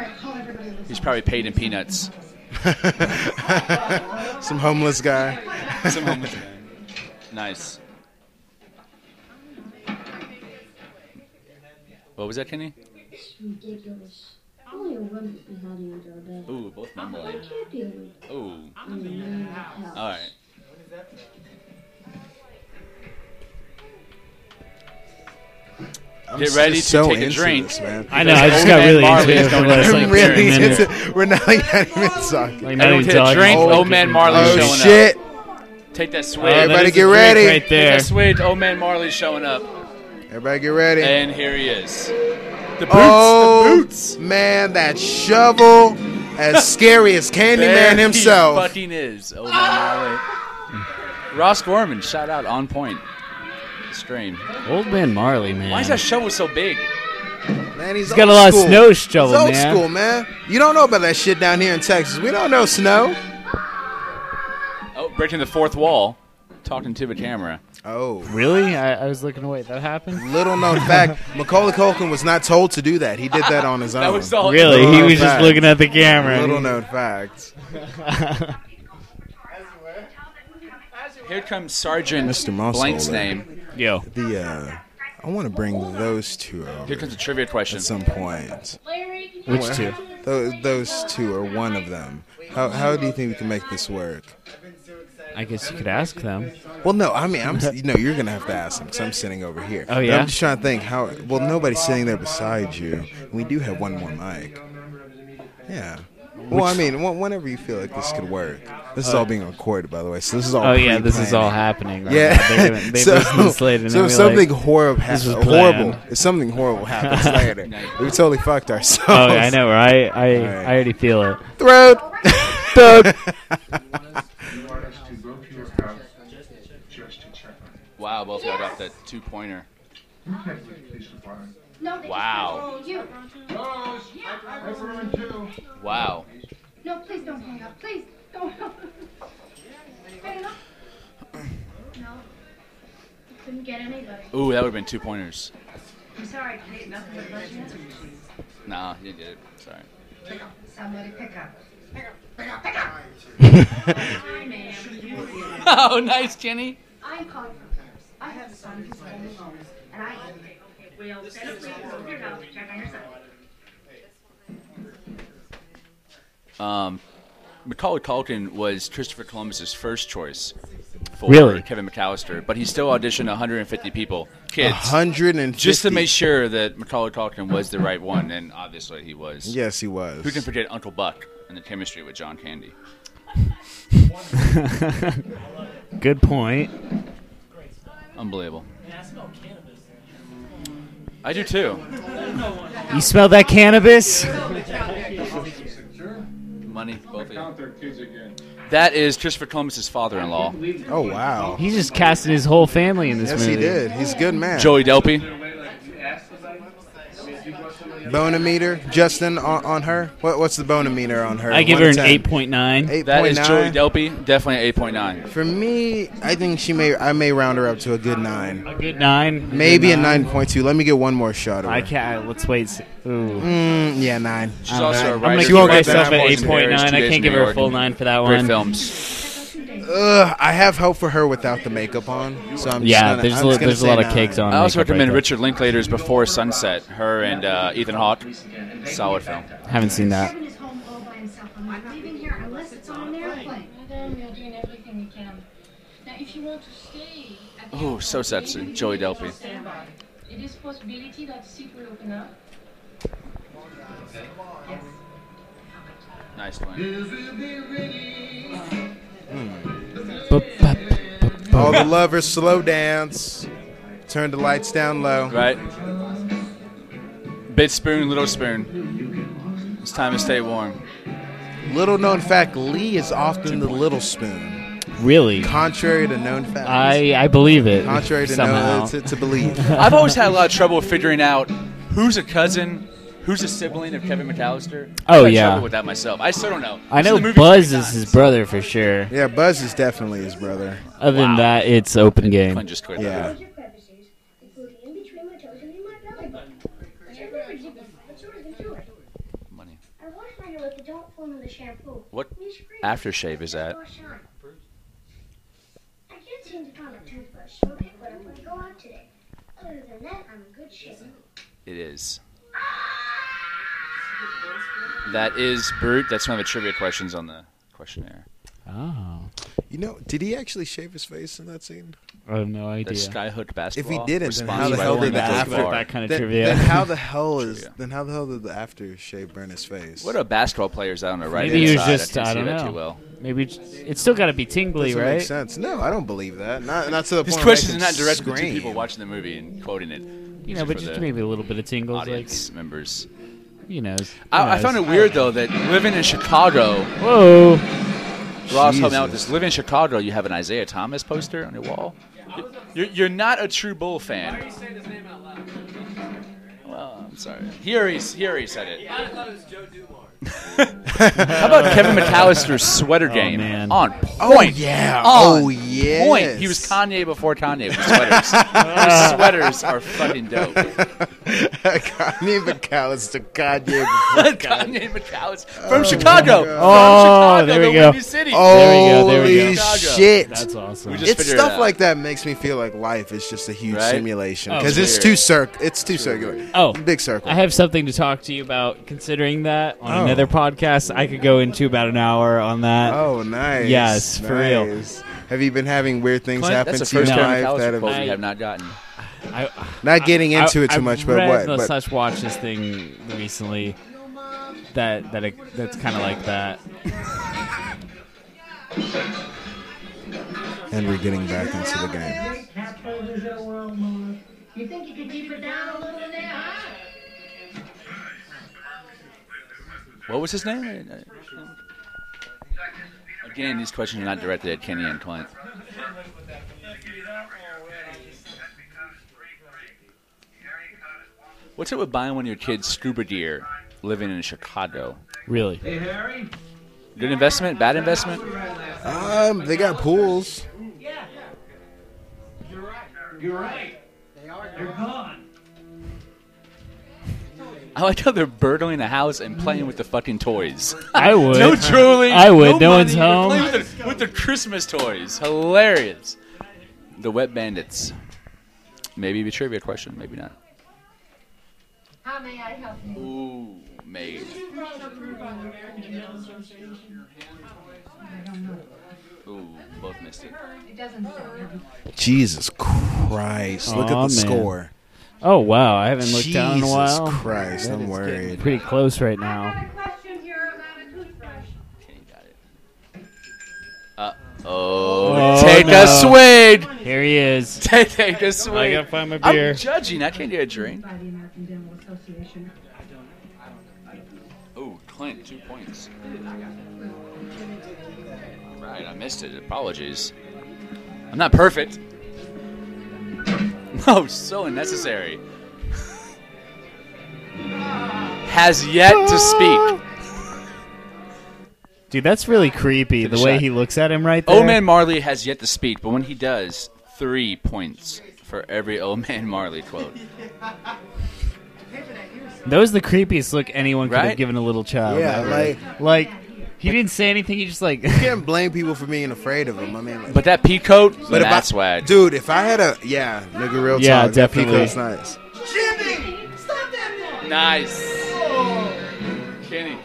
He's probably paid in peanuts. Some homeless guy. Some homeless guy. Nice. What was that, Kenny? Ooh, both mumbling. can't deal with Ooh. All right. I'm Get ready to so take a drink. this, man. I know, I just got really into it for the last, like, really 30 minutes. We're not, like, not even talking. Like, not don't even hit a drink. Oh, Old man Marley's oh, showing shit. up. Take that swig. Oh, Everybody is get ready. Right Take that swig. Old man Marley's showing up. Everybody get ready. And here he is. The boots. oh, the boots. man, that shovel, as scary as There Candyman he himself. fucking is. Old man Marley. Ross Gorman, shout out on point. Stream. Old man Marley, man. Why is that shovel so big? Man, he's, He's got a old lot of school. snow shovel, He's old man. school, man. You don't know about that shit down here in Texas. We don't know snow. Oh, breaking the fourth wall. Talking to the camera. Oh, Really? I, I was looking away. That happened? little known fact: Macaulay Culkin was not told to do that. He did that on his own. That was all. Really? Little He known was just looking at the camera. Little known fact. Here comes Sergeant Mr. Mossholder. Blank's name. Yo. The uh, I want to bring those two over Here comes a trivia question. at some point. Which two? Those, those two are one of them. How, how do you think we can make this work? I guess you could ask them. Well, no, I mean, I'm you know you're gonna have to ask them because I'm sitting over here. Oh, But yeah? I'm just trying to think how. Well, nobody's sitting there beside you. We do have one more mic. Yeah. Well, I mean, wh- whenever you feel like this could work. This is uh, all being recorded, by the way. So this is all. Oh yeah, this is all pre-planning. happening. Right Yeah. now. They're gonna, they so, listen to this later and so they'll if be something like, horrible "This was happens, horrible. planned." If something horrible happens later, we totally fucked ourselves. Oh, I know, right? I All right. I already feel it. Throat. Throat. Wow, both got off that two pointer. No, they Wow. You. Wow. No, please don't hang up. Please don't. Hang up. No. Couldn't get anybody. Ooh, that would have been two pointers. I'm sorry, Kate. Nothing but brushing. Nah, you did it. Sorry. Somebody pick up. Hi, ma'am. oh, nice, Jenny. I'm calling from Paris. I have a son who's home and I. Will please open your mouth. Check on your son. Um, Macaulay Culkin was Christopher Columbus's first choice for Really? Kevin McAllister, but he still auditioned 150 people, kids, 150. just to make sure that Macaulay Culkin was the right one, and obviously he was. Yes, he was. Who can forget Uncle Buck and the chemistry with John Candy? Good point. Unbelievable. I do too. You smell that cannabis? Money, both of you. That is Christopher Columbus's father-in-law, Oh wow. He's just casting his whole family in this Yes, movie. he did. He's a good man. Joey Delpy. Bonometer, Justin, on, on her. What, what's the bonometer on her? I give One her to an 10? eight point nine. Eight That point is Joey nine. Delpy. Definitely 8.9. For me, I think she may. I may round her up to a good nine. A good nine. Maybe a good nine point two. Let me get one more shot. Of her. I can't. Let's wait. s- Ooh. Mm, yeah, nine. She's I'm also nine. a I'm gonna She give won't get myself that an eight point nine. I can't give her a full nine for that Great one. films. Ugh, I have hope for her without the makeup on. So I'm just Yeah, gonna, there's I'm a, just gonna there's a say lot of nine. cakes on. I also makeup recommend there. Richard Linklater's Before Sunset. Her and uh, Ethan Hawke. Solid film. Haven't seen that. Kevin is home all by himself. I'm not leaving here unless it's on an airplane. Madam, we are doing everything we can. Now, if you want to stay at the Oh, airport, so sexy. maybe Joey you need to stand by. It is possibility that seat will open up. Nice one. All the lovers slow dance. Turn the lights down low. Right. Big spoon, little spoon. It's time to stay warm. Little known fact: Lee is often the little spoon. Really? Contrary to known fact. I I believe it. Contrary to somehow. known to, to believe. I've always had a lot of trouble figuring out who's a cousin, who's a sibling of Kevin McAllister. Oh, I've had yeah. with that myself. I still don't know. I know Buzz is his brother for sure. Yeah, Buzz is definitely his brother. Other than that, it's open game. Clint just quit. Yeah. crevices, including in between my toes and in my belly button. I've never did before, but sort. Money. I wash my hair with the don't foam in the shampoo. What Means great. aftershave is that? Or shine. I can't seem to find a toothbrush, so I picked one up when I go out today. Other than that, I'm in good shape. It is. That is brute. That's one of the trivia questions on the questionnaire. Oh. You know, did he actually shave his face in that scene? I have no The idea. skyhook If he didn't, was then how the hell did the after that kind of then, trivia. then how the hell is Trivia. then how the hell did the after shave burn his face? What are basketball players out on the right Maybe he hand was side? just I, I don't that know. Too well. Maybe it's- it's still got to be tingly, Doesn't right? make sense. No, I don't believe that. Not not to the His point. question is where I not can directed to scream. people watching the movie and quoting it. You know, but just maybe a little bit of tingles, audience members. you know. I, I found it weird though that living in Chicago. Whoa. Ross, help me out with Jesus. this. Living in Chicago, you have an Isiah Thomas poster on your wall. You're, you're not a true Bull fan. Well, I'm sorry. He already, he already said it. I thought it was Joe Dumars. How about Kevin McAllister's sweater Oh, game? man. On Oh, point. yeah. On Oh, yes. Point. He was Kanye before Kanye with sweaters. His sweaters are fucking dope. Kanye McAllister, Kanye. before Kanye. Kanye McAllister from oh, Chicago. From Oh, Chicago, there the we go. Windy City. There we go, there we Holy go. Shit! That's awesome. We just It's figured it stuff out. like that makes me feel like life is just a huge Right? simulation Oh, because it's weird. too circ. It's too circular. Oh. big circle. I have something to talk to you about. Considering that on Oh. Another podcast, I could go into about an hour on that. Oh, nice. Yes, for real. Have you been having weird things Clint, happen to you first in Kevin life that McAllister quote have, I- have not gotten. I, not getting into I- it too I've much, but read what? the But slash watch this thing recently. That that it, that's kind of like that. and we're getting back into the game. You think you could keep it down a little in there, huh? What was his name? Again, these questions are not directed at Kenny and Clint. What's up with buying one of your kids scuba gear living in Chicago? Really? Hey, Harry. Good investment? Bad investment? Um, they got pools. You're right. You're right. They are. They're gone. I like how they're burgling the house and playing with the fucking toys. I would. no trolling. I would. No money, one's they're home. playing With the, with the Christmas toys. Hilarious. The Wet Bandits. Maybe a trivia question. Maybe not. How may I help you? Ooh, maybe. Ooh, both missed it. It doesn't. Jesus Christ! Look Aw, at the man. score. Oh wow, I haven't looked down in a while. Jesus. Christ, That I'm is worried. Pretty close right now. question here about a toothbrush. Kenny got it. Uh oh. Oh, take no. a swig. Here he is. Take, take a swig. I gotta find my beer. I'm judging. I can't get a drink. By the American Dental Association. Ooh, Clint, two points. Right, I missed it. Apologies. I'm not perfect. Oh, so unnecessary. Has yet to speak. Dude, that's really creepy. Take The way shot. he looks at him right there. Old Man Marley has yet to speak, but when he does, three points for every Old Man Marley quote. That was the creepiest look anyone could Right? have given a little child. Yeah, ever. like- like he didn't say anything. He just like You can't blame people for being afraid of him. I mean, like, But that pea coat, but if I, that's swag. dude, if I had a yeah, nigga, real Yeah, talk, that definitely. Pico's nice. Jimmy! Stop that noise! Nice. Kenny.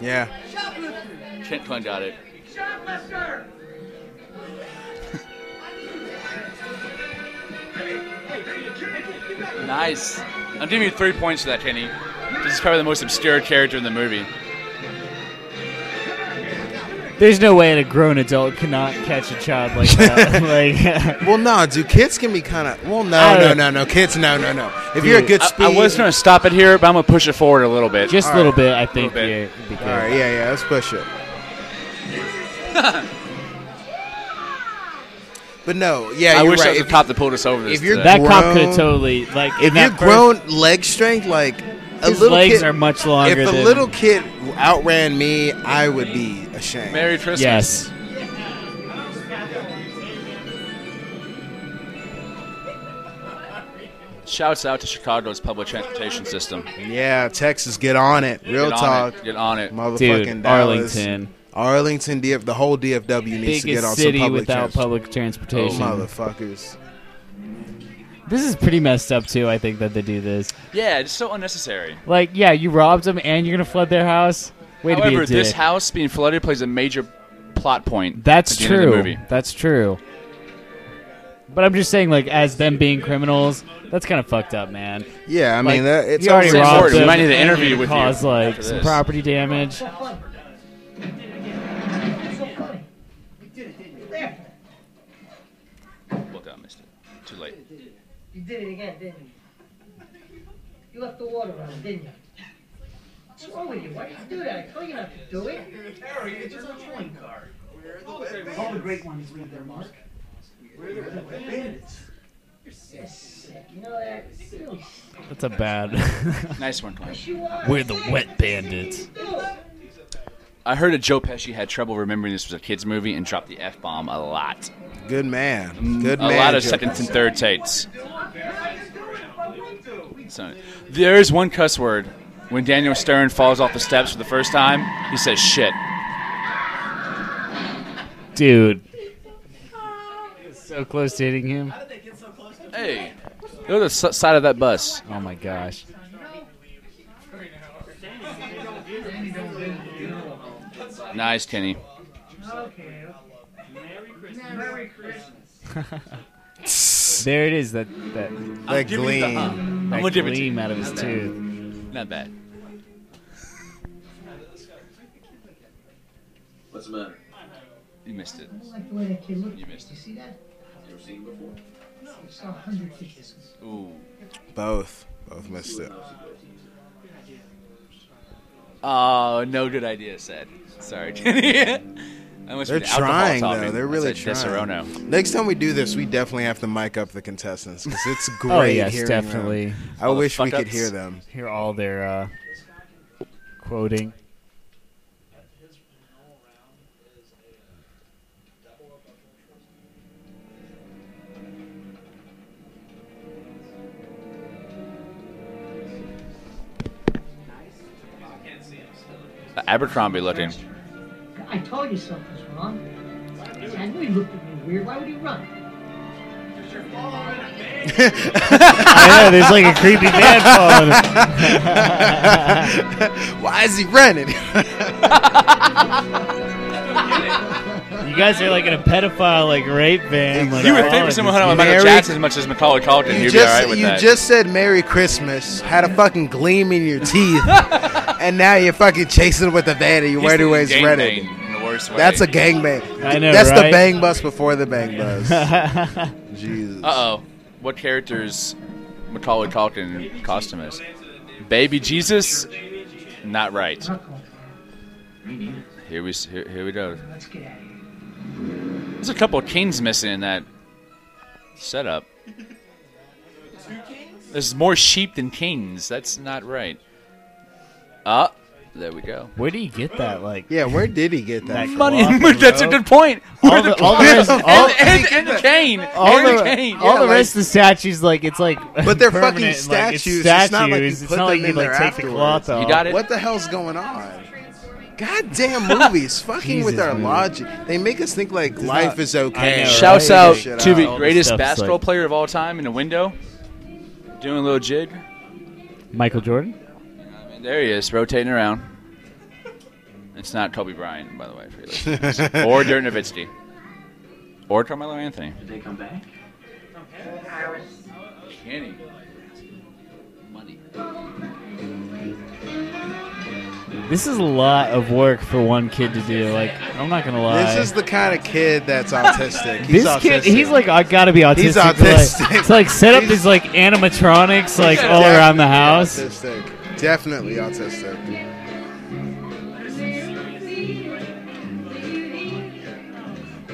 Yeah. Shoplifter! Kent Clint got it. Nice. I'm giving you three points for that, Kenny. This is probably the most obscure character in the movie. There's no way a grown adult cannot catch a child like that. like, Well, no, dude. Kids can be kind of. Well, no, I no, don't- no, no. Kids, no, no, no. If you're a good I, speed, I was going to stop it here, but I'm going to push it forward a little bit. just a little right. bit, I think. Little bit. Yeah, it'd be good. All right, yeah, yeah. Let's push it. But no, yeah, I you're wish right. I was If the cop that pulled us over this. if you're today. That cop could have totally like if you're first- grown leg strength, like a His little legs kid, are much longer If a than- little kid outran me, I would be ashamed. Merry Christmas. Yes. Shouts out to Chicago's public transportation system. Yeah, Texas, get on it. Real Get on talk. it. Get on it. Motherfucking Dude, Dallas. Arlington. Arlington, DF, the whole DFW needs to get Biggest on city some public without transport. public transportation. Oh, motherfuckers. This is pretty messed up too. I think that they do this. Yeah, it's so unnecessary. Like, yeah, you robbed them and you're gonna flood their house. Way to be However, a this dick. house being flooded plays a major plot point. That's at the end of the true. movie. That's true. But I'm just saying, like, as them being criminals, that's kind of fucked up, man. Yeah, I mean, Like, that, it's you already also robbed important. We might need to and interview you with you caused, like after some this. property damage. Did it again, didn't you? You left the water on, didn't you? What's wrong with you? Why did you do that? I told you not to do it. Harry, it's just a playing card. All the great ones leave their mark. We're the bandits. You're sick. You know that? That's a bad. Nice one, Clint. We're the wet bandits. I heard that Joe Pesci had trouble remembering this was a kids' movie and dropped the f bomb a lot. good man. Mm, good a man. lot of Joe seconds and third takes. So, there is one cuss word. When Daniel Stern falls off the steps for the first time, he says shit. Dude. So close to hitting him. Hey, go to the side of that bus. Oh my gosh. Nice, Kenny. Okay. Merry Christmas. There it is. That that That giving you the gleam. hum. I'm that gonna give it to gleam out of his Not bad. tooth. Not bad. What's the matter? You missed it. I don't like the way that kid looked. You missed it. You see that? You ever seen him before? I saw a hundred kisses. Ooh. Both. Both missed it. Oh, no good idea said. Sorry, must They're be the alcohol trying though. They're really trying. Disaronno. Next time we do this, we definitely have to mic up the contestants because it's great. Oh yes, hearing them. definitely. I All wish we could ups. hear them. Hear all their uh, quoting. Abercrombie looking. I told you something's wrong. I knew he looked at me weird. Why would he run? I know. There's like a creepy man following. Why is he running? You guys are like in a pedophile like rape van. Like, You would all think of someone this- hung with Michael Merry- Jackson as much as Macaulay Culkin. you You'd be just alright with you that. just said Merry Christmas, had a fucking gleam in your teeth, and now you're fucking chasing it with a van and you're He's waiting the ways ready. gangbang in the worst way. That's a gangbang. I know, That's the right? bang bus before the bang bus. Jesus. Uh oh. What character's Macaulay Culkin costume is? Baby Jesus? Not right. Here we s- here, here we go. Let's get out of here. There's a couple of kings missing in that setup. There's more sheep than kings. That's not right. Ah, there we go. Where did he get that? Like, Yeah, where did he get that? That from? Money. Cloth, That's a bro. good point. All Where the- the, all the rest- and, all- and, and the cane. all and the, the cane. all Yeah, the like- rest of the statues, like it's like, But they're fucking permanent, like, it's statues. It's not like you statues. put it's not like them you in like there take the cloth afterwards. off. You got it. What the hell's going on? Goddamn movies, fucking with Jesus, our man. logic. They make us think like life not- is okay. I know, Shouts right? out Shit to out. the All this greatest stuff's basketball like- player of all time in a window, doing a little jig. Michael Jordan. I mean, there he is, rotating around. It's not Kobe Bryant, by the way, for you listeners. or Dirk Nowitzki. Or Carmelo Anthony. Did they come back? Kenny. This is a lot of work for one kid to do. Like, I'm not gonna lie. This is the kind of kid that's autistic. He's this autistic. kid, he's like, I gotta be autistic. He's to, like- autistic. To like, set up these like animatronics like all around the house. Autistic. Definitely autistic.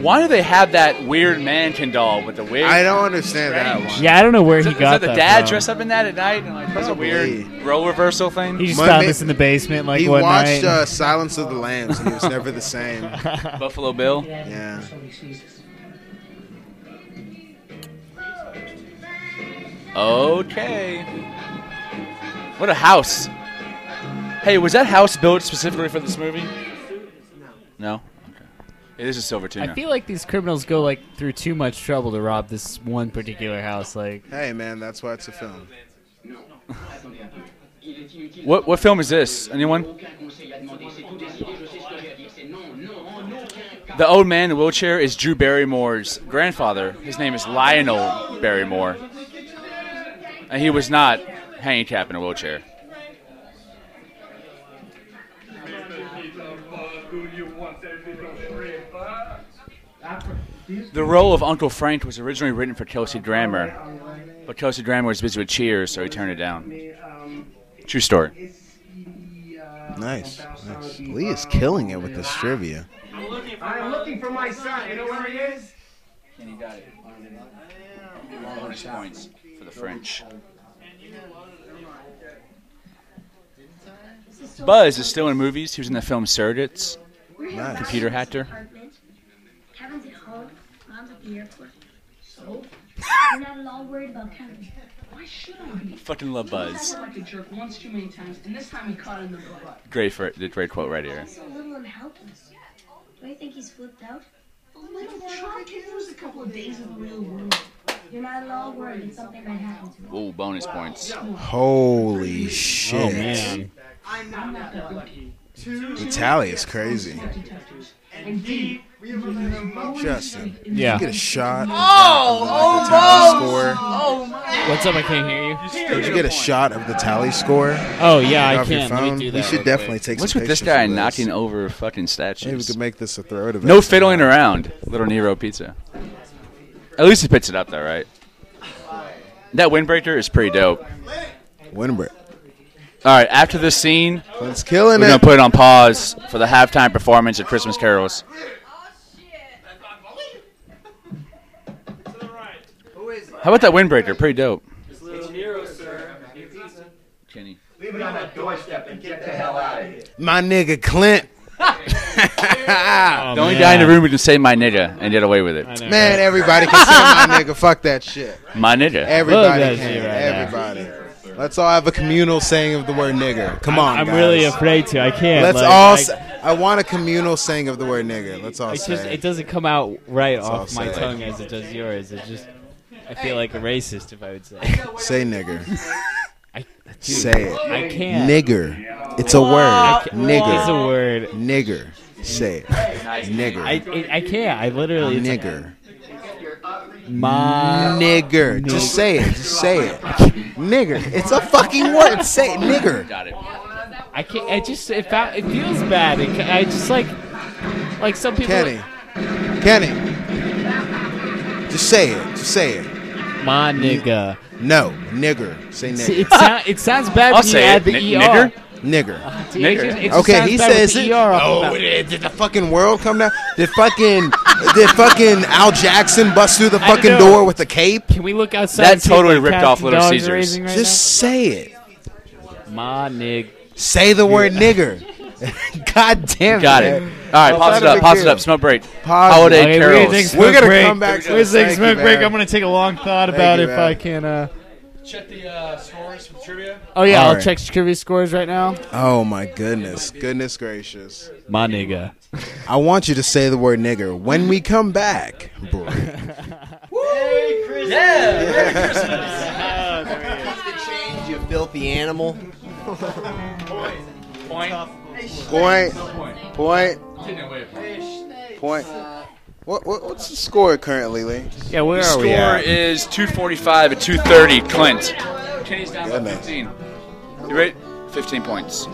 Why do they have that weird mannequin doll with the wig? I don't understand that one. Yeah, I don't know where Is he that- got is that the dad from. dressed up in that at night and like does a weird role reversal thing? He just My found ma- this in the basement like he one watched night. uh, Silence of the Lambs and he was never the same. Buffalo Bill. Yeah. Okay. What a house. Hey, was that house built specifically for this movie? No. Okay. Hey, this is Silver Tuna. I feel like these criminals go like through too much trouble to rob this one particular house. Like, Hey man, that's why it's a film. What what film is this? Anyone? The old man in the wheelchair is Drew Barrymore's grandfather. His name is Lionel Barrymore. And he was not handicapped in a wheelchair. The role of Uncle Frank was originally written for Kelsey Grammer, but Kelsey Grammer was busy with Cheers, so he turned it down. True story. Nice. nice. Lee is killing it with this trivia. I'm looking for my son. You know where he is? Kenny got it. Bonus points for the French. Buzz is still in movies. He was in the film Surrogates. Nice. Computer hacker. Apartment. Kevin's at home. Mom's at airport. So? You're not at all worried about Kevin. Why should I be? Fucking love Buzz. acted like a jerk once too many times, and this time he caught it in the butt. Great for the great quote right here. He's so little and helpless. Do you think he's flipped out? Let him try. Kid, it was a couple of days in the real world. You're not at all worried that something might happen to him. Ooh, bonus points. Holy shit. oh man, I'm not that lucky. The tally is crazy. Indeed, we have Justin, Yeah. you get a shot. Oh, of the tally score. Oh my! what's up? I can't hear you. Did you get a shot of the tally score? Oh yeah, I can. Let me phone? do We should real definitely take What's some with this guy of knocking over fucking statues? Maybe we could make this a throw event. No fiddling around, little Nero pizza. At least he picks it up though, right? That windbreaker is pretty dope. Windbreak. All right, after this scene, Clint's killing we're it. gonna put it on pause for the halftime performance of Christmas carols. How about that windbreaker? Pretty dope. It's Nero, sir. Kenny. Leave it on that doorstep and get the hell out of here. My nigga Clint. the only guy in the room who can say my nigga and get away with it. Man, everybody can say my nigga. Fuck that shit. My nigga. Everybody that can. shit right now. Everybody. Let's all have a communal saying of the word nigger. Come on, I'm guys. really afraid to. I can't. Let's like, all. I- say, I want a communal saying of the word nigger. Let's all It say. just it. it doesn't come out right Let's off my say it. tongue as it does yours. It just I feel like a racist if I would say. Say nigger. I, dude, Say it. I can't. Nigger. It's a word. I Nigger. It's a word. Nigger. Say it. Nigger. I it, I can't. I literally it's like, Nigger. My Nigger. Just say it. Just say it. Nigger. It's a fucking word. Say it. Nigger. Got it. I can't. I just it, fa- it feels bad. It, I just like like some people. Kenny. Kenny. Just say it. Just say it. My nigga. No. Nigger. Say See, nigger. It, sound, it sounds bad I'll when you say add it. the N- er. nigger? Nigger. See, it just- it just Okay, he says it. ER Oh, did, did the fucking world come down? Did fucking did fucking Al Jackson bust through the I fucking know. door with a cape? Can we look outside? That totally ripped off Little Caesars. right Just say it. my nig. Say the word nigger. God damn it. Got man. it. All right, Well, pause it up. big Pause it up. Smoke break. Pause it. Holiday Okay, we're carols. gonna We're gonna break. come back to We're this. gonna take a Thank you, smoke break. I'm gonna take a long thought Thank about you, if man. I can. Uh, Check the uh, scores for trivia. oh yeah, All I'll right. check trivia scores right now. Oh my goodness. Goodness gracious. My nigga. I want you to say the word nigger when we come back. Bro. change, you filthy animal. Point. Point. Point. Point. What, what what's the score currently, Lee? Yeah, where the are score we at? is 245 at 230. Clint. Kenny's down by Goodness. 15. You ready? 15 points.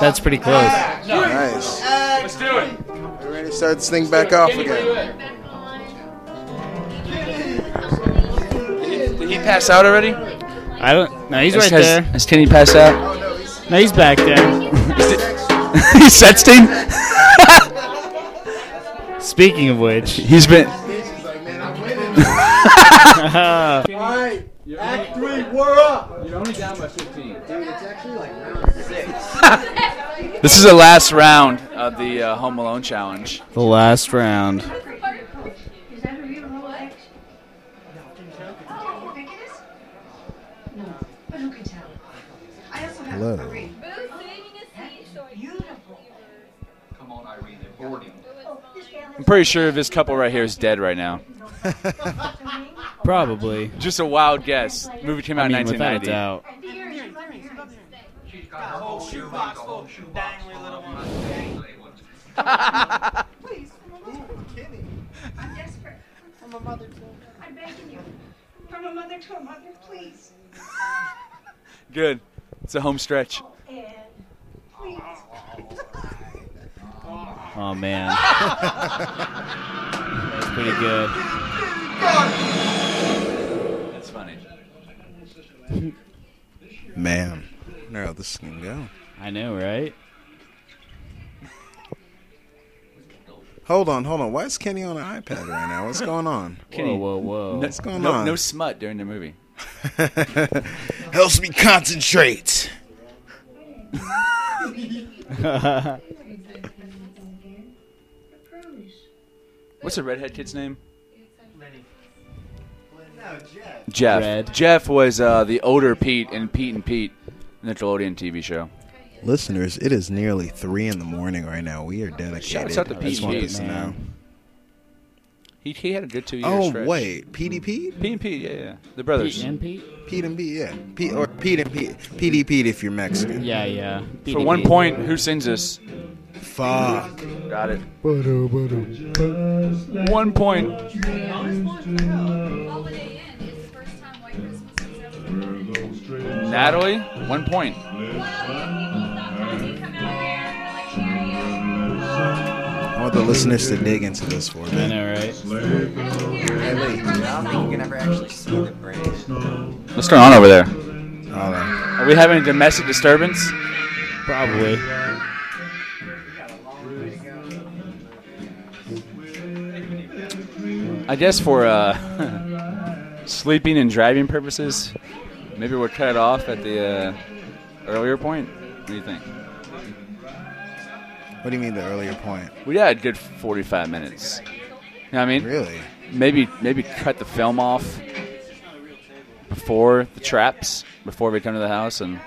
That's pretty close. Nice. Let's do it. We're ready to start this thing back off again. Did he pass out already? I don't. No, he's Has- right has- there. Has Kenny passed out? No, he's back there. He's Setstein? Speaking of which, He's been. Alright, Act 3, we're up! You're only down by 15. Dude, it's actually like round 6. This is the last round of the uh, Home Alone challenge. the last round. Is I'm pretty sure this couple right here is dead right now. Probably. Just a wild guess. movie came out I mean, in without a 1990. doubt. I'm desperate. From a mother to a I'm begging you. From a mother to a mother, please. Good. It's a home stretch. And please. Oh man. That's pretty good. That's funny. Man, I wonder how this can go. I know, right? Hold on, hold on. Why is Kenny on an iPad right now? What's going on? Kenny, Whoa, whoa, whoa. No, What's going no, on? no smut during the movie. Helps me concentrate. What's the redhead kid's name? No, Jeff. Jeff. Red. Jeff was uh, the older Pete in Pete and Pete, Nickelodeon TV show. Listeners, it is nearly three in the morning right now. We are dedicated. Shouts out to I just Pete want Pete, this to know. He, he had a good two years. Oh stretch. wait, Petey Pete? Pete and Pete, yeah, yeah, the brothers. Pete and Pete? Pete and Pete, yeah. Pete or Pete and Pete. Petey Pete if you're Mexican. Yeah, yeah. For one point, who sings this? Fuck. Got it. One point. Natalie, one point. I want the listeners to dig into this for I me. know, right? Hey, Lee, I don't think you can ever actually see the brain. What's going on over there? Hold. Are we having a domestic disturbance? Probably. I guess for uh, sleeping and driving purposes, maybe we'll cut it off at the uh, earlier point. What do you think? What do you mean the earlier point? We had a good 45 minutes. You know what I mean? Really? Maybe maybe cut the film off before the traps, before we come to the house, and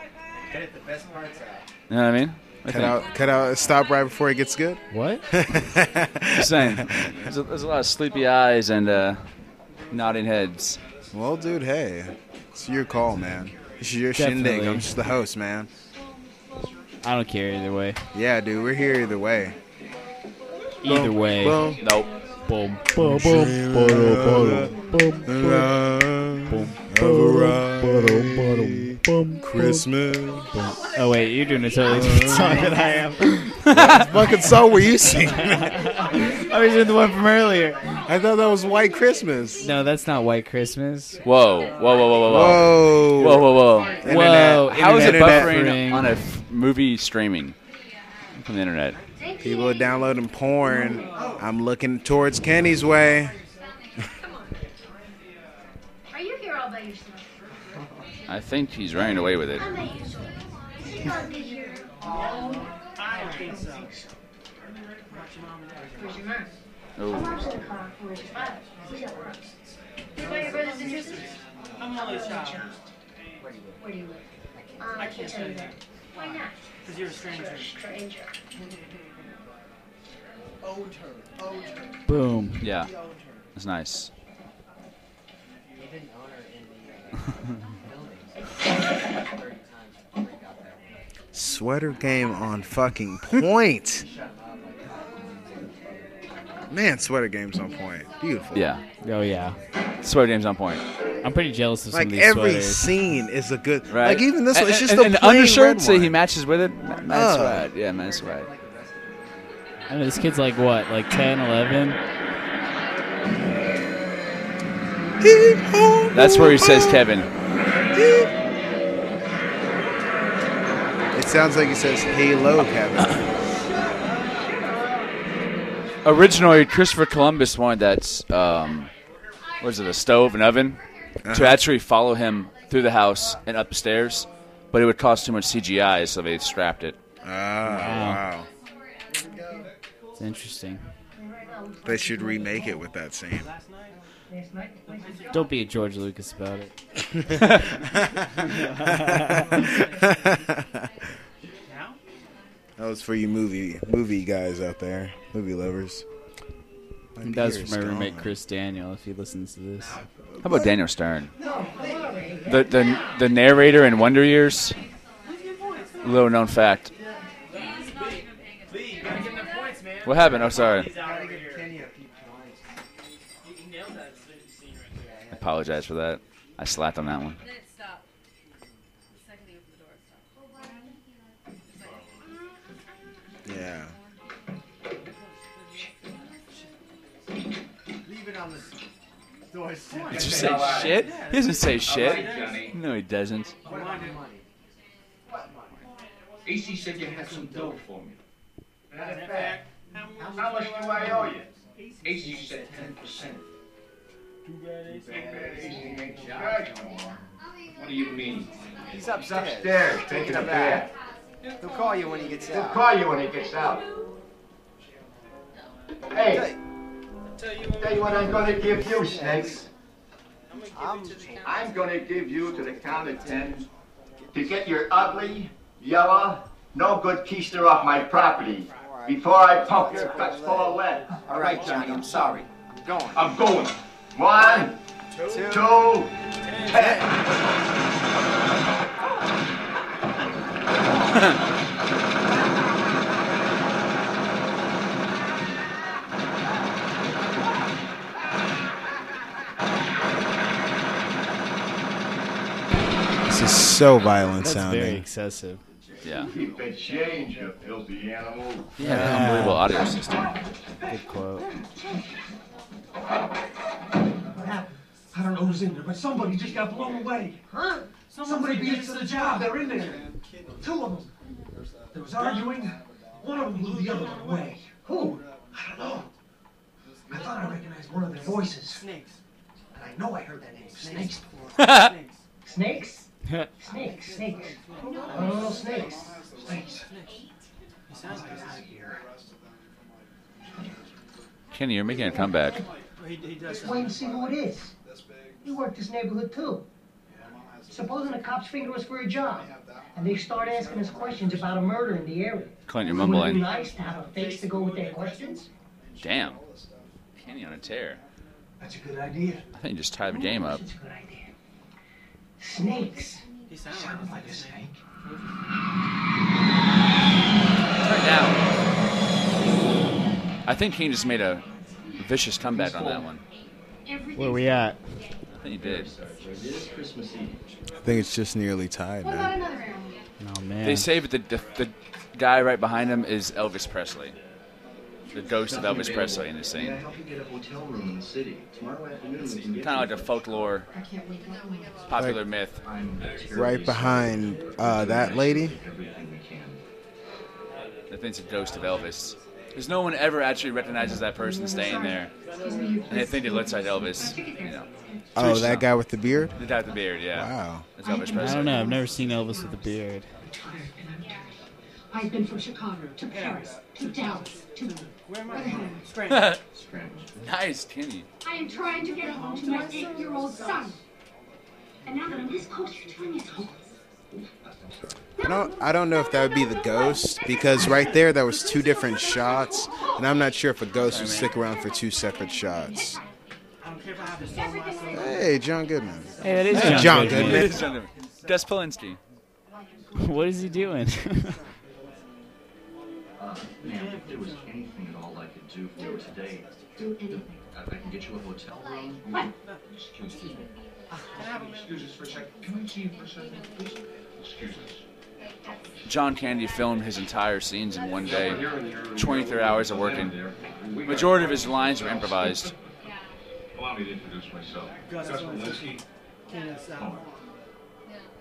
Edit the best parts out. you know what I mean? I Cut think. out, cut out, stop right before it gets good. What? Just saying. There's a, there's a lot of sleepy eyes and uh, nodding heads. Well, dude, hey, it's your call, man. This is your shindig. I'm just the host, man. I don't care either way. Yeah, dude, we're here either way. Either way. Boom. Nope. Boom. Boom, boom, boom, Christmas. Oh wait, you're doing a totally different song than I am. What fucking song were you singing? I was doing the one from earlier. I thought that was White Christmas. No, that's not White Christmas. Whoa, whoa, whoa, whoa, whoa, Whoa. whoa, whoa, whoa. Whoa, How is it internet buffering on a f- movie streaming from the internet? People are downloading porn. I'm looking towards Kenny's way. I think he's running away with it. I met you. You gotta be here. I don't think so. Where's your mom? Oh. My mom's in the car. Where's your father? He's at work. What about your brothers and sisters? I'm only a child. Where do you live? Um, I can't tell you that. Why not? Because you're a stranger. Stranger. Owed her. Owed her. Boom. Yeah. That's nice. Sweater game on fucking point. Man, sweater game's on point. Beautiful. Yeah. Oh yeah. Sweater game's on point. I'm pretty jealous of some Like of these every sweaters. scene is a good. Right. Like even this one, it's just and, a and the plain undershirt. red So one. he matches with it. Ma- Man's Oh. swag. Yeah, man's swag. I mean, this kid's like what, like 10, 11? That's where he says Kevin. Sounds like he says "Hello, Kevin." Originally, Christopher Columbus wanted that. Um, what is it? A stove, an oven, Uh-huh. to actually follow him through the house and up the stairs, but it would cost too much CGI, so they scrapped it. Ah, wow. It's interesting. They should remake it with that scene. Don't be a George Lucas about it. That was for you movie movie guys out there, movie lovers. My And that's beer's for my roommate. Chris Daniel if he listens to this. How about Daniel Stern? The the the narrator in Wonder Years. Little known fact. What happened? Oh, sorry. Apologize for that. I slapped on that one. Yeah. Leave it on the doorstep. Did you say shit? He doesn't say shit. No, he doesn't. AC said you had some dough for me. Matter of fact, how much do I owe you? AC said ten percent. What do you mean? He's upstairs. Upstairs, taking a bath. He'll call you when he gets out. He'll call you when he gets out. Hey, tell you what I'm gonna give you, Snakes. I'm, I'm gonna give you to the count of ten to get your ugly, yellow, no good keister off my property before I pump your guts full of lead. All right, Johnny, I'm sorry. I'm going. I'm going. One, two, ten. This is so violent That's sounding. very excessive. Yeah. Keep the change, you filthy animal. He had an unbelievable audio system. Good quote. I don't know who's in there, but somebody just got blown away. Huh? Somebody beat us to the job. They're in there. Two of them. There was arguing. One of them blew the other one away. Who? I don't know. I thought I recognized one of their voices. Snakes. And I know I heard that name. Snakes. Snakes? Snakes, snakes. I don't know snakes. Snakes. Oh, Kenny, you're making a comeback. Let's wait and see who it is. He worked this neighborhood too. Supposing the cops finger us for a job, and they start asking us questions about a murder in the area. Clint, you're Wouldn't it be nice to have a face to go with their questions? Damn. Kenny on a tear. That's a good idea. I think you just tied the game up. It's a good idea. Snakes. He sounded like a snake. Turn down. I think King just made a vicious comeback on that one. Where we at? I think he did. I think it's just nearly tied, man. Oh man. They say that the, the, the guy right behind him is Elvis Presley. The ghost of Elvis Presley in the scene. help you get a hotel room in the city? Tomorrow afternoon we can get Kind of like a folklore, popular myth. Right behind uh, that lady. That thinks a ghost of Elvis. Because no one ever actually recognizes that person staying there. And they think it looks like Elvis. You know. Oh, that guy with the beard. The guy with the beard, yeah. Wow. That's Elvis Presley. I don't know. I've never seen Elvis with a beard. I've been from Chicago to Paris to Dallas to Where am I? Scranton. nice, Kenny. I am trying to get home to my eight-year-old son. And now that I'm this close, you're telling me it's hopeless. I don't. I don't know if that would be the ghost because right there, that was two different shots, and I'm not sure if a ghost would stick around for two separate shots. I don't care if I have to sell my soul. Hey, John Goodman. Hey, that is Hey, John John Goodman. Goodman. It is John Goodman. Des Polinski. what is he doing? Uh, man, if there was anything at all I could do for you today, I can get you a hotel room. What? Excuse me. Excuse us for a second. Can I see you for a second, please? Excuse us. John Candy filmed his entire scenes in one day, 23 hours of working. The Majority of his lines were improvised. Allow me to introduce myself. Gus Gus Polinski. Polinski. King of the South.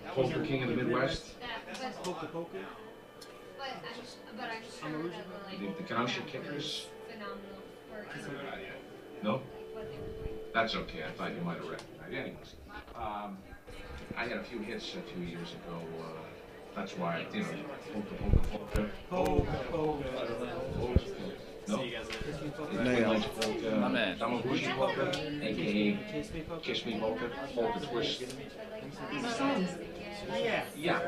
Polka King of Midwest. Polka Polka. I'm original. The, the Kenosha Kickers. No? That's okay. I thought you might have recognized. Anyways, um, I had a few hits a few years ago. Uh, that's why, you know, polka, polka, polka. Polka Polka. No. Nailed. Polka. My man. Damaguchi polka, aka Kiss Me Polka, polka twist. Yeah. Yeah.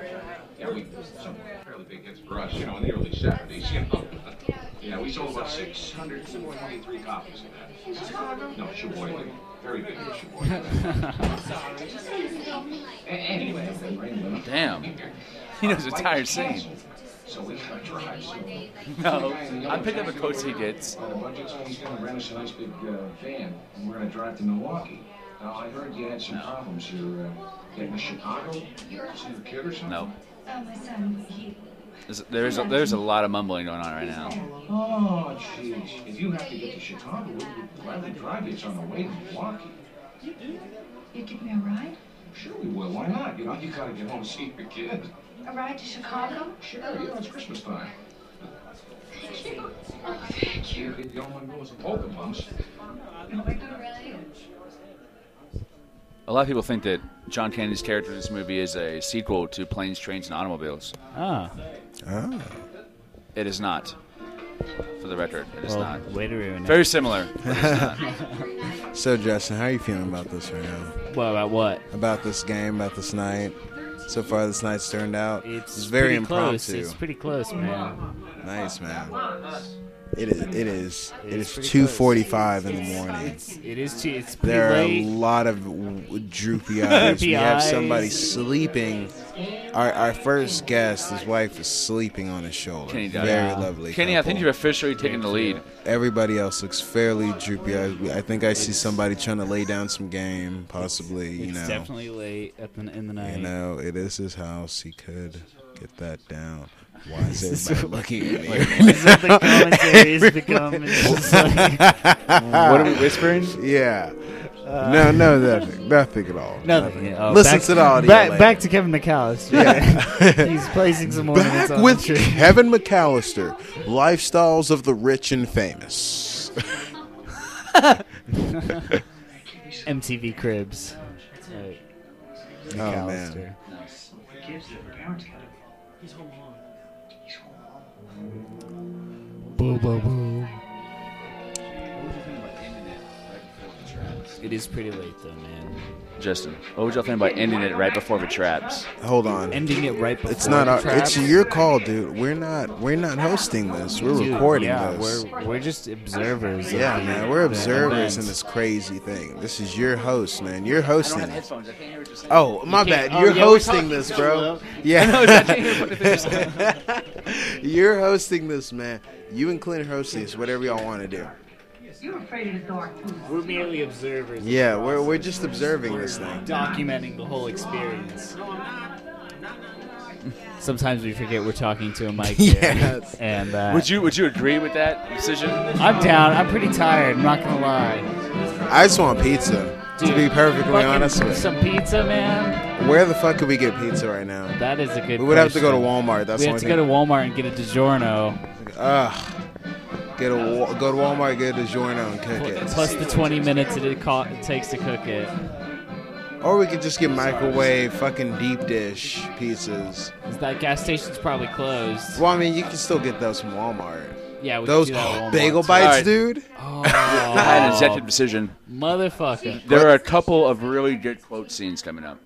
Yeah, we some fairly big hits for us, you know, in the early seventies, you know. Yeah, we sold about six hundred and twenty-three copies of that. No, Sheboygan. Very big hit, Sheboygan. A- Anyway, right, Damn. He knows the entire scene. So we gotta drive. So No, I'm picking up a quotes he gets. Uh, the budget's he's gonna rent us a nice big uh, van, and we're gonna drive to Milwaukee. Now I heard you had some problems. You're uh, getting to Chicago. See the kid or something? No. Oh, my son, he. There's, there's, a, there's a lot of mumbling going on right now. Oh, jeez. If you have to get to Chicago, we'll gladly drive you. It's on the way to Milwaukee. You give me a ride? Sure we will. Why not? You know, you gotta get home and see your kid. A ride to Chicago? Sure, you know, it's Christmas time. Thank you. Oh, thank you. You don't want to go with some polka bumps. A lot of people think that John Candy's character in this movie is a sequel to Planes, Trains, and Automobiles. Ah. Ah. It is not. For the record, it is Well, not. way to ruin it. Very similar. but it's not. so, Justin, how are you feeling about this right now? What about what? About this game, about this night. So far, this night's turned out. It's, very pretty close. impromptu. It's pretty close, man. Nice, man. It is. It is. It It's is pretty two close. forty-five in the morning. It's, it is too. It's There are late. a lot of w- droopy eyes. we have somebody sleeping. Our, our first guest, his wife is sleeping on his shoulder. Kenny. Very Yeah. lovely. Kenny, I think you've officially taken the lead. Everybody else looks fairly droopy eyes. I think I see somebody trying to lay down some game, possibly. You It's know, definitely late at the, in the night. you know, it is his house. He could get that down. Why is everybody looking at me? Like, what is that the commentary is becoming? It's just like- What are we whispering? Yeah. Uh, no, no, nothing, nothing at all. Nothing. Oh, Listen back, to the audio. Back, later. back to Kevin McAllister. Yeah. He's placing some more Back on with the. Kevin McAllister, lifestyles of the rich and famous. MTV Cribs. Right. Oh, McAllister. man. Kids, their alone. Boo, boo, boo. It is pretty late though, man. Justin, what would y'all think about ending it right before the traps? Hold on. Ending it right before It's not the our. traps. It's your call, dude. We're not. We're not hosting this. We're Dude, recording yeah, this. We're we're just observers. of yeah, the- man. We're observers in this crazy thing. This is your host, man. You're hosting. it. headphones. I can't hear what you're saying. Oh, my You bad. oh, You're yeah, hosting this, bro. low. Yeah. I know, I can't hear what the thing You're hosting this, man. You and Clint hosting this. Whatever y'all want to do. You're afraid of the dark, too. We're merely observers. Yeah, we're we're just observing this thing. documenting the whole experience. Sometimes we forget we're talking to a mic here. Yes. And uh, Would you Would you agree with that decision? I'm down. I'm pretty tired. I'm not gonna lie. I just want pizza. to be perfectly fucking honest with you. some pizza, man. Where the fuck could we get pizza right now? That is a good. We would have to go to. Walmart. That's we the have to only go to Walmart and get a DiGiorno. Ugh. Get a go to Walmart, get a DiGiorno, and cook it. Plus the 20 minutes it, it, co- it takes to cook it. Or we could just get microwave fucking deep dish pizzas. 'Cause That gas station's probably closed. Well, I mean, you can still get those from Walmart. Yeah, we those could do that at Walmart, bagel too. bites, Alright. dude. Oh, I had an executive decision. Motherfucker. There are a couple of really good quote scenes coming up.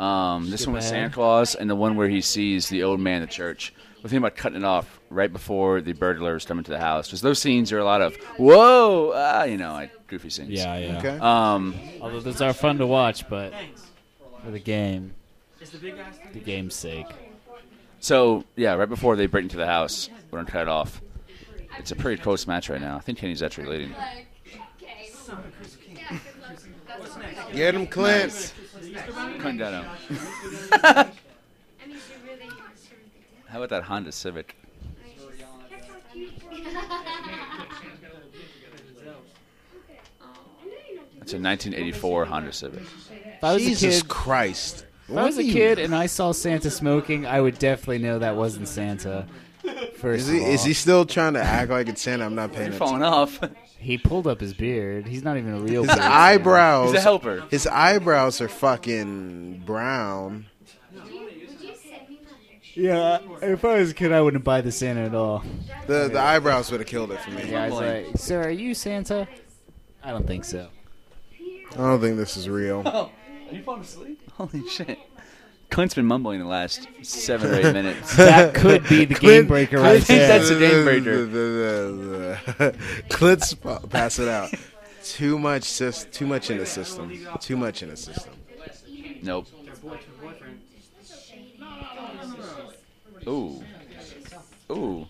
Um, this one with. Santa Claus and the one where he sees the old man in the church. We're thinking about cutting it off right before the burglars come into the house because those scenes are a lot of whoa, ah, you know, like goofy scenes. Yeah, yeah. Okay. Um, Although those are fun to watch, but for the game, Is the big guy still? the game's sake. so yeah, right before they break into the house, we're gonna cut it off. It's a pretty close match right now. I think Kenny's actually leading. Get him, Clint. Clint Deno. How about that Honda Civic? It's a 1984 Honda Civic. If I was Jesus a kid, Christ. If I was a What are you- kid and I saw Santa smoking, I would definitely know that wasn't Santa. First Is he, of all. is he still trying to act like it's Santa? I'm not paying You're falling attention. off. He pulled up his beard. He's not even a real. His beard. eyebrows. He's a helper. His eyebrows are fucking brown. Yeah, if I was a kid, I wouldn't buy the Santa at all. The the eyebrows would have killed it for me. Yeah, I was like, "Sir, are you Santa?" I don't think so. I don't think this is real. Oh, Are you falling asleep? Holy shit. Clint's been mumbling the last seven or eight minutes. That could be the game breaker I think there. that's the game breaker. breaker. Clint's pass it out. Too much sys- too much in the system. Too much in the system. Nope. Ooh. Ooh.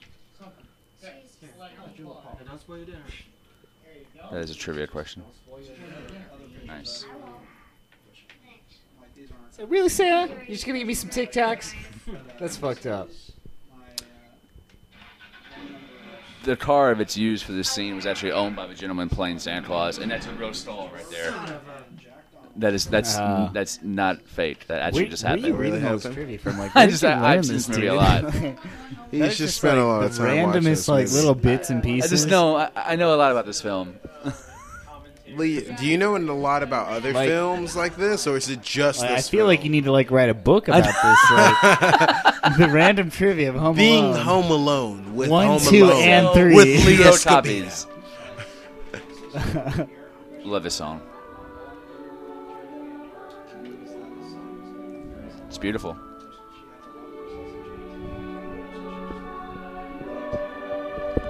That is a trivia question. Nice. So, really, Santa? You're just gonna give me some Tic Tacs? That's fucked up. The car, if it's used for this scene, was actually owned by the gentleman playing Santa Claus, and that's a real stall right there. That is that's Ah. that's not fake. That actually Where- just where happened. you reading all this trivia from? Like, I just I, learn I've seen this, this movie a lot. He's That's just spent a lot of the time randomest, this like little bits and pieces. I just know I, I know a lot about this film. Lee, do you know a lot about other Like- films like this, or is it just Like, I this? feel like you need to like write a book about this. Like, the random trivia of Home Being Alone. Home Alone with One, Home two, Alone and three. with Leo Zero copies. Love this song. It's beautiful.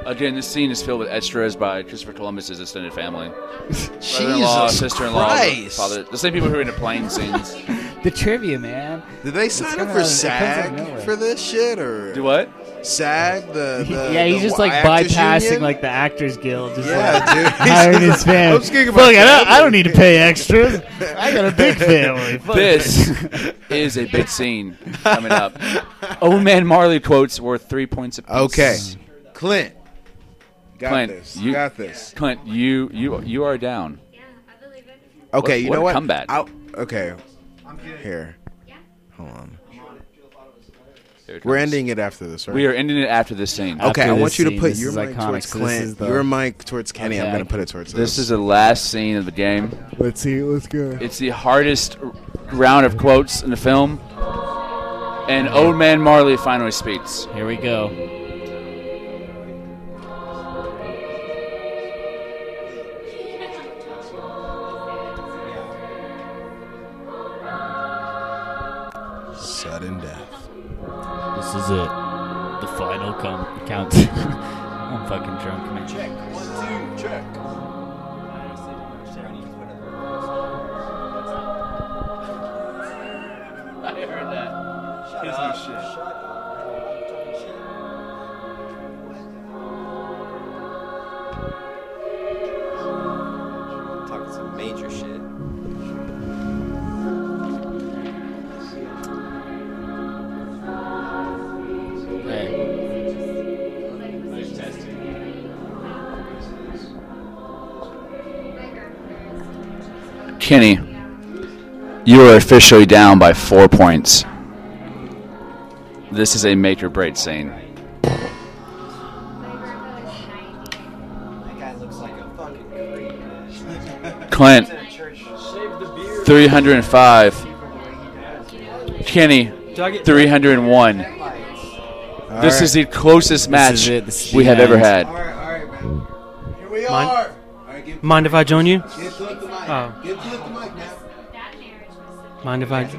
Again, this scene is filled with extras by Christopher Columbus's extended family. Brother-in-law, Jesus sister-in-law, Christ. father. The same people who are in the plane scenes. the trivia, man. Did they It's sign up for of- it comes out of SAG for this shit, or Do what? SAG? The, the yeah, he's the just like Actors bypassing Union? like the Actors Guild. Just Yeah, like, dude. He's hiring just his like, fans. I'm speaking Fuck, about I don't, I don't need to pay extras. I got a big family. Fuck This is a big scene coming up. Oh man, Marley quotes worth three points apiece. Okay, Clint, got Clint, this. you got this. Clint, you you you are down. Okay, What- you what know a what? comeback. I'll- okay, here. Hold on. Here it We're comes. ending it after this, right? We are ending it after this scene. Okay, After I want this you to scene, put this your is mic iconic, towards so this Clint, the- your mic towards Kenny. I'm Okay. gonna put it towards this. This is the last scene of the game. Let's see. Let's go. It's the hardest r- round of quotes in the film. And Old Man Marley finally speaks. Here we go. sudden death. This is it. The final count. I'm fucking drunk, man. Check one two check. Kenny, you are officially down by four points. This is a make or break scene. That guy looks like a fucking creep, man. Clint, He's in a church. Shave the beard. 305. Kenny, Do I get- 301. This right. is the closest match is it. This is we the have ever had. All right, all right, man. Here we Mind- are. All right, give, Mind if I join you? give Clint the mic. Oh. Mind if I? Um,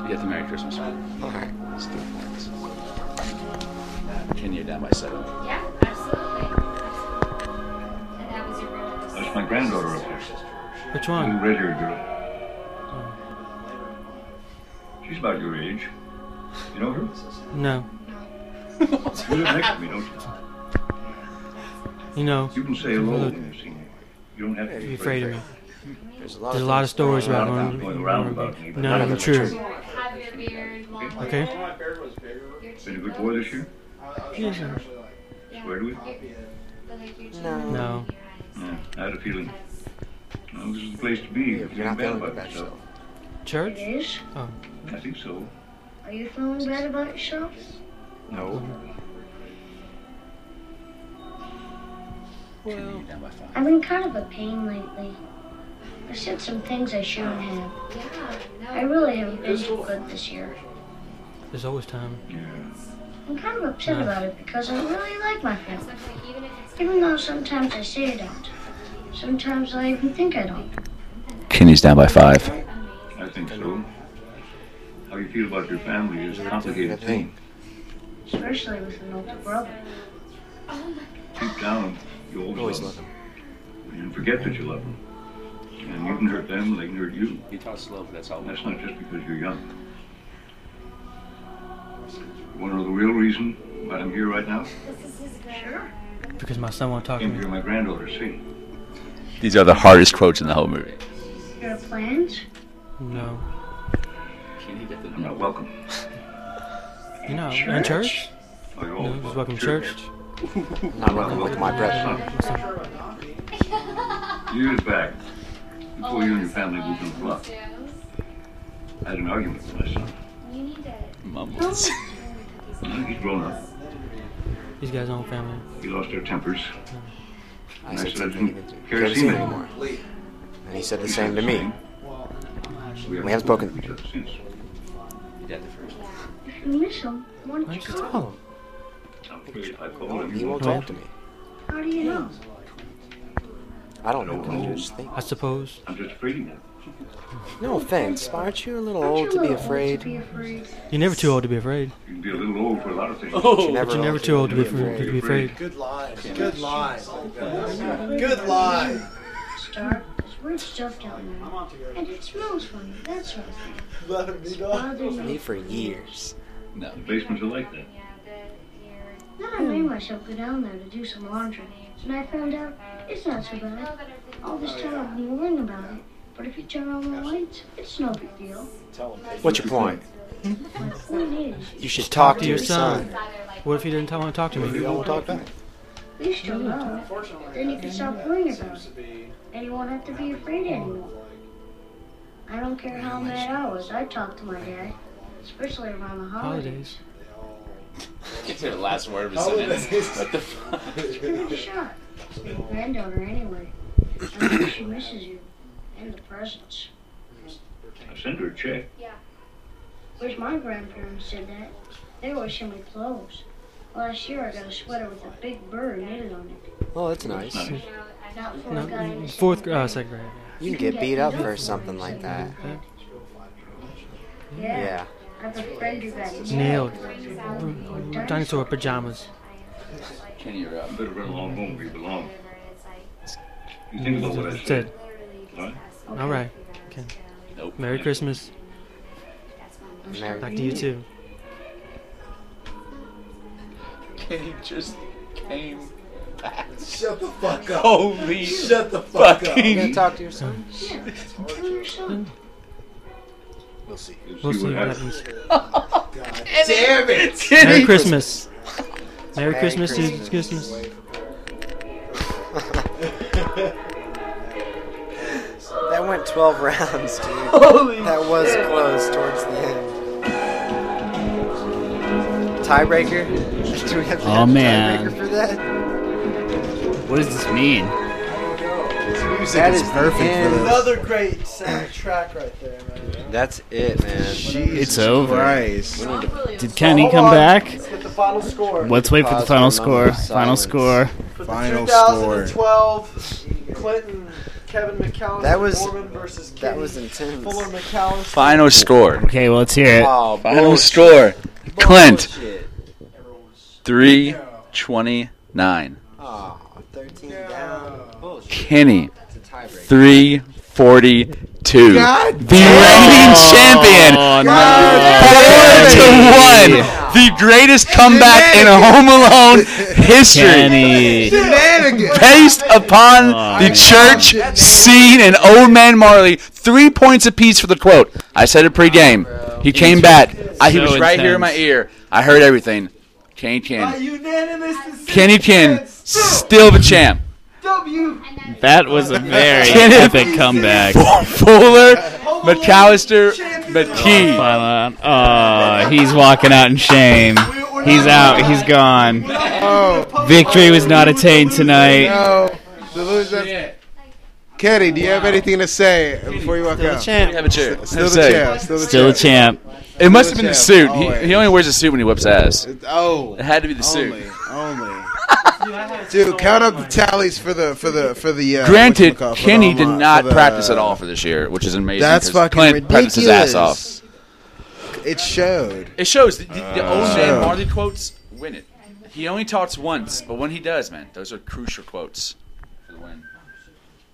you get the Merry Christmas. All right. Let's do points. Kenny, you're down by seven. Yeah, absolutely. And that was your brother. That's my granddaughter up there. Which one? red-haired oh. girl. She's about your age. You know her? No. You live next to me, don't you? You know, You can say hello when you see me. You don't have to be afraid of me. There's a There's a lot of stories going about around Norman. going around about me, but None of them true. Have your beard long. Okay. Been a good boy this year? Yes, sir. Swear to it? No. No. Yeah, I had a feeling. Well, this is the place to be if you're not feeling bad about bad, yourself. Church? It is? Oh. I think so. Are you feeling bad about yourself? No. Well, I've been kind of a pain lately. I said some things I shouldn't have. I really haven't been too good this year. There's always time. I'm kind of upset about it because I really like my family. Even though sometimes I say I don't. Sometimes I even think I don't. Kenny's down by five. I think so. How you feel about your family is a complicated thing. Especially with an older brother. Deep down, you always, Always love love them. And forget that you love them. And you can hurt them, they can hurt you. He talks slow, but that's all. That's not just because you're young. You want to know the real reason why I'm here right now? Sure. Because my son won't talk to Came me. to hear my granddaughter sing. These are the hardest quotes in the whole movie. Your plans? No. I'm not welcome. You know, in church? Oh, you're no, just welcome to church. Not welcome with my brethren. Years back, before you and your family moved in the block, I had an argument with my son. Mumbles. Well, oh. He's grown up. He's got his own family. He lost their tempers. I And I said said I something didn't care to see him anymore. And he said the same to me. We We haven't spoken. to each other since. If you miss him, why don't you call? call him. I'm afraid if I call him, He won't talk to me. How do you know? I don't know. I just think. I suppose. I'm just afraid of. No offense, but aren't you a little Aren't old to be a little old afraid? to be afraid? You're never too old to be afraid. You can be a little old for a lot of things. But oh, But you're never too old to be, afraid. to be afraid. Good line. Good line. Good line. Star, there's weird stuff down there. And it smells funny, That's sort of thing. Let him be Bothers Me me. for years. No. The basements are like that. Then I made myself go down there to do some laundry. And I found out it's not so bad. All this time I've been worrying about it. But if you turn on the lights, it's no big deal. What's your point? Hmm? My point is, You should talk to your son. What if he didn't want to talk to me? you won't talk back. at least you'll know. Then you can stop worrying about it. And you won't have to be afraid anymore. I don't care how mad I was, I talk to my dad. Especially around the holidays. Holidays. Get to the last word of a sentence. What the fuck? Give it a shot. Your granddaughter, anyway. I know she misses you. And the presents. I sent her a check. Yeah. Wish my grandparents said that. They always send me clothes. Last year I got a sweater with a big bird knitted on it. Oh, that's nice. Not before I got No, into fourth, uh, second grade. You can get beat up for something like that. Yeah. Yeah. I have a friend who got Nailed. Dinosaur pajamas. Kenny, you're up. Better run along home where you belong. You think mm, about what I Said. said. What? All right. Okay. Nope. Merry Christmas. Merry- Back to you too. Kenny just came back. Shut the fuck up. Holy Shut the fuck You up. gonna talk to your son? We'll see. We'll see what what happens. God damn it. Merry Christmas. Merry Merry Christmas, dude. Christmas. Christmas. That went 12 rounds, dude. Holy That was shit. close towards the end. Tiebreaker? Do we have to Oh, have man. tiebreaker for that? What does this mean? That is perfect for this. Another great soundtrack right there, man. That's it, man. It's over. Christ. Did Kenny Hold come on. back? Let's get the final score. Let's wait for the final for a moment score. Final score. For the Final score. 2012 Clinton Kevin McAllister That was- Norman versus That Kenny was intense. Fuller McAllister. Final score. Okay, well, let's hear it. Oh, Final bullshit. score. Clint. Bullshit. Three twenty-nine. Oh, 13 down. Bullshit. Kenny. It's a tiebreaker. Three forty-two. God The reigning champion. Oh, Four to one. the greatest comeback in Home Alone history. Kenny. Based upon the church scene and Old Man Marley, three points apiece for the quote. I said it pre-game. He came back. I, he was right here in my ear. I heard everything. Kenny Ken. Kenny Ken, still the champ. W. That was a very Kenneth epic comeback. Fuller, McAllister, McKee. Hold. Oh, he's walking out in shame. He's out. He's gone. Victory was not attained tonight. No. Kenny, do you have anything to say before you walk Still the out? champ. Have a chair. Still the champ. Still the Still a champ. It must have been the the suit. He, he only wears a suit when he whips ass. Oh, It had to be the suit. only, only. Dude, count up the tallies for the for the for the. Uh, Granted, whatchamacallit, for Kenny home did not the- practice at all for this year, which is amazing. That's fucking Clint practiced his ass ridiculous. off. It showed. It shows the, the, the Uh, old man. Marley quotes win it. He only talks once, but when he does, man, those are crucial quotes for the win.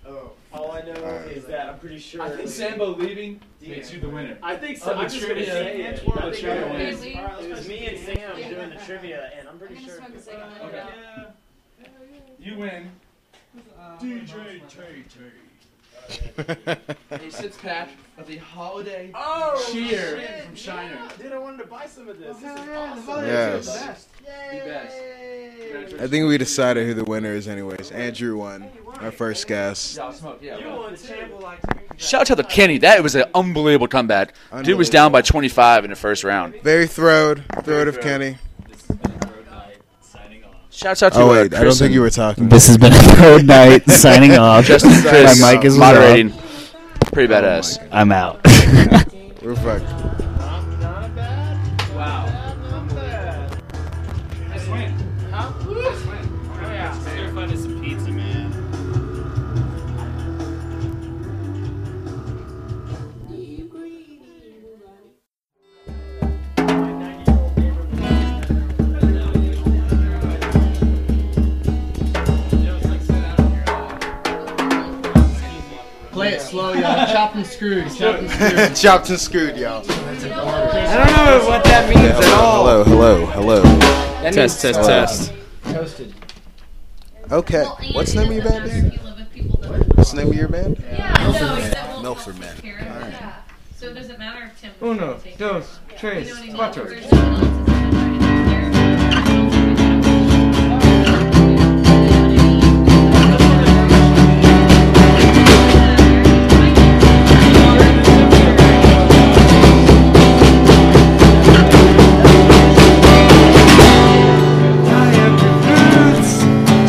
Oh, all I know is that I'm pretty sure. I think Sambo leaving makes you the winner. I think so. Of the I'm just gonna say it. and I the think it was, wins. it was me and Sam doing the trivia, and I'm pretty sure. Okay. You win. DJ He sits back of the holiday Oh, cheer shit. from China. Dude, I wanted to buy some of this. This is oh, Yes. awesome. Yes. The best. I think we decided who the winner is, anyways. Andrew won. Our first guest. Yeah, I'll smoke. Yeah, You well. won too. Shout out to Kenny. That was an unbelievable comeback. Dude was down by 25 in the first round. Very throwed. Throwed of Kenny. Shouts out to Oh uh, wait, I don't think you were talking. This has been a road night. Signing off. Justin Chris My mic is moderating. off. Pretty badass. I'm out. We're fucked. Play it slow, y'all. Chopped and screwed. Chopped and screwed. Chopped and screwed, y'all. I don't know what that means at all. Hello, hello, hello. That Test, means test, test. Toasted. Okay, what's the name of your band? again? What's the name of your band? Milford Man. All right. So does it matter if Tim? Uno, dos, tres, cuatro.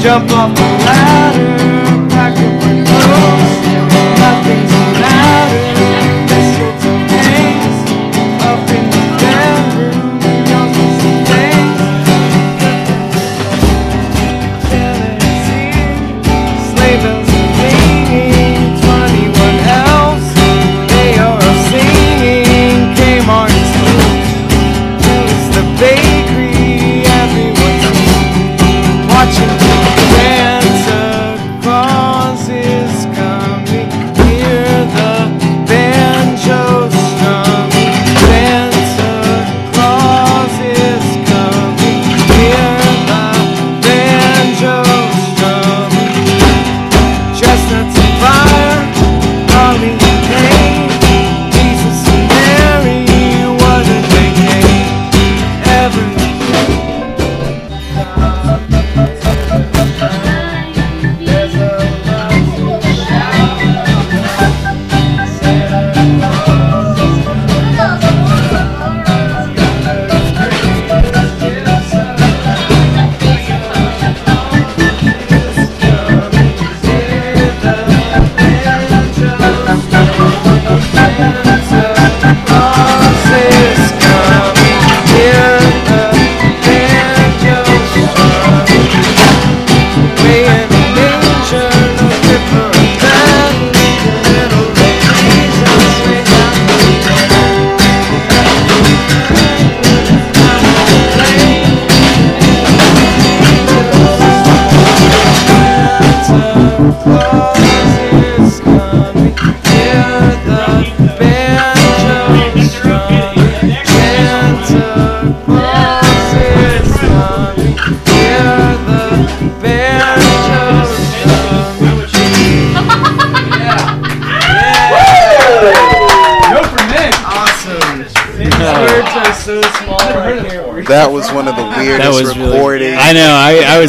Jump off the ladder,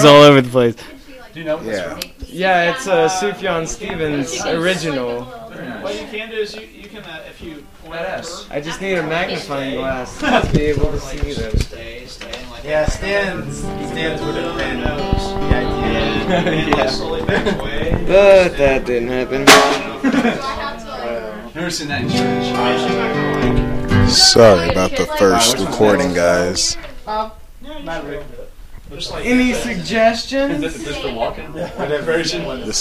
all over the place. Do you know Yeah. Yeah, it's uh, Sufjan Stevens original. What you can do is you, you can, uh, if you point at her. I just need a magnifying glass to be able to see them. Yeah, stands. Stan's would have been the idea. But that didn't happen. Never seen that in church. Sorry about the first recording, guys. Any suggestions? This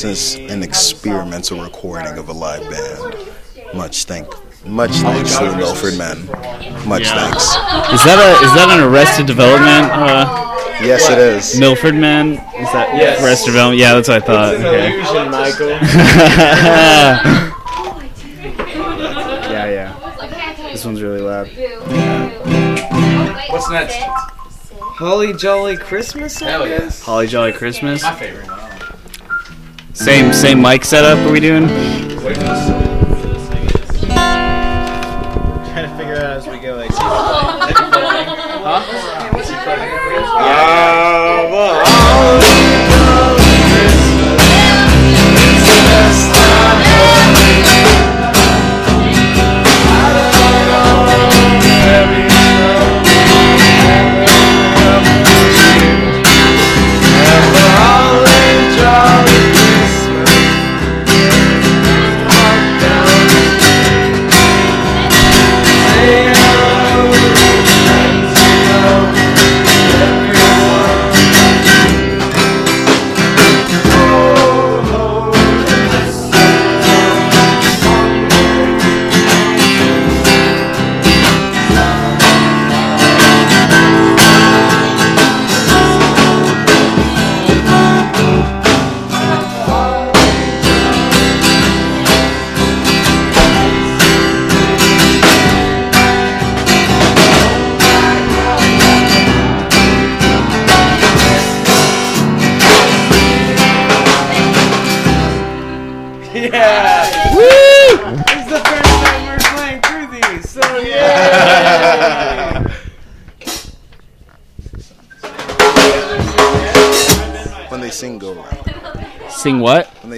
is an experimental recording of a live band. Much thank, much thanks to the Milford Men. Much thanks. Is that a is that an Arrested Development? Uh, Yes, it is. Milford Man. Is that Yes. Arrested Development? Yeah, that's what I thought. It's an Okay. illusion, Michael. yeah, yeah. This one's really loud. What's next? Holly Jolly Christmas, I Hell yeah. guess? Holly Jolly Christmas. My favorite. Same same mic setup. Are we doing? Trying to figure out as we go. Like, Yeah!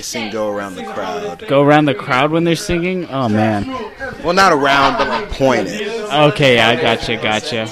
Sing, go around the crowd. Go around the crowd when they're singing? Oh man. Well, not around, but like point it. Okay, yeah, I gotcha, gotcha.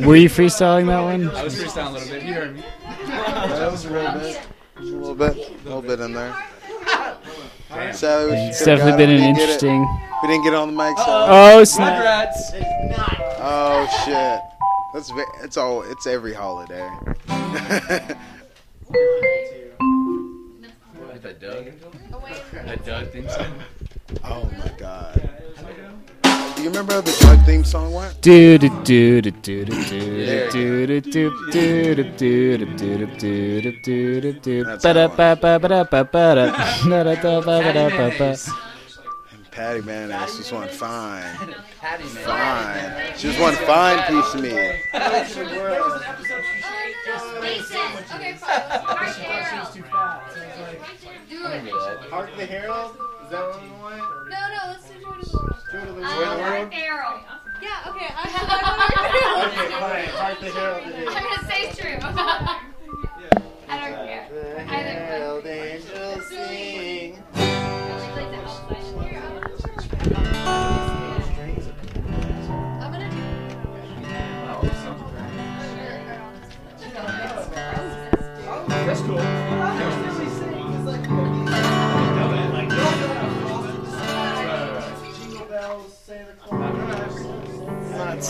Were you freestyling that one? I was freestyling a little bit. You heard me. That was a little bit. A little bit. A little bit in there. So we It's definitely been an We it. interesting. We didn't get on the mic. So. Oh, snap. Rugrats. Oh shit. That's ve- it's all it's every holiday. Like that Doug. That Doug theme song. oh my god. Do you remember how the Doug theme song went? Do do do do do do do do do do do do do do do do do do Patty Mayonnaise just want fine. Fine. She just want fine piece of me. Hark the Herald? Is that what you want? No, no, let's do 24. Two to uh, the um, world. Yeah, okay. I, I, I, I, okay, Alright. Hark the Herald. I'm going to say true.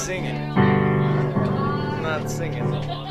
singing. I'm not singing.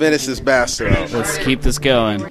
finish this bastard. Let's keep this going.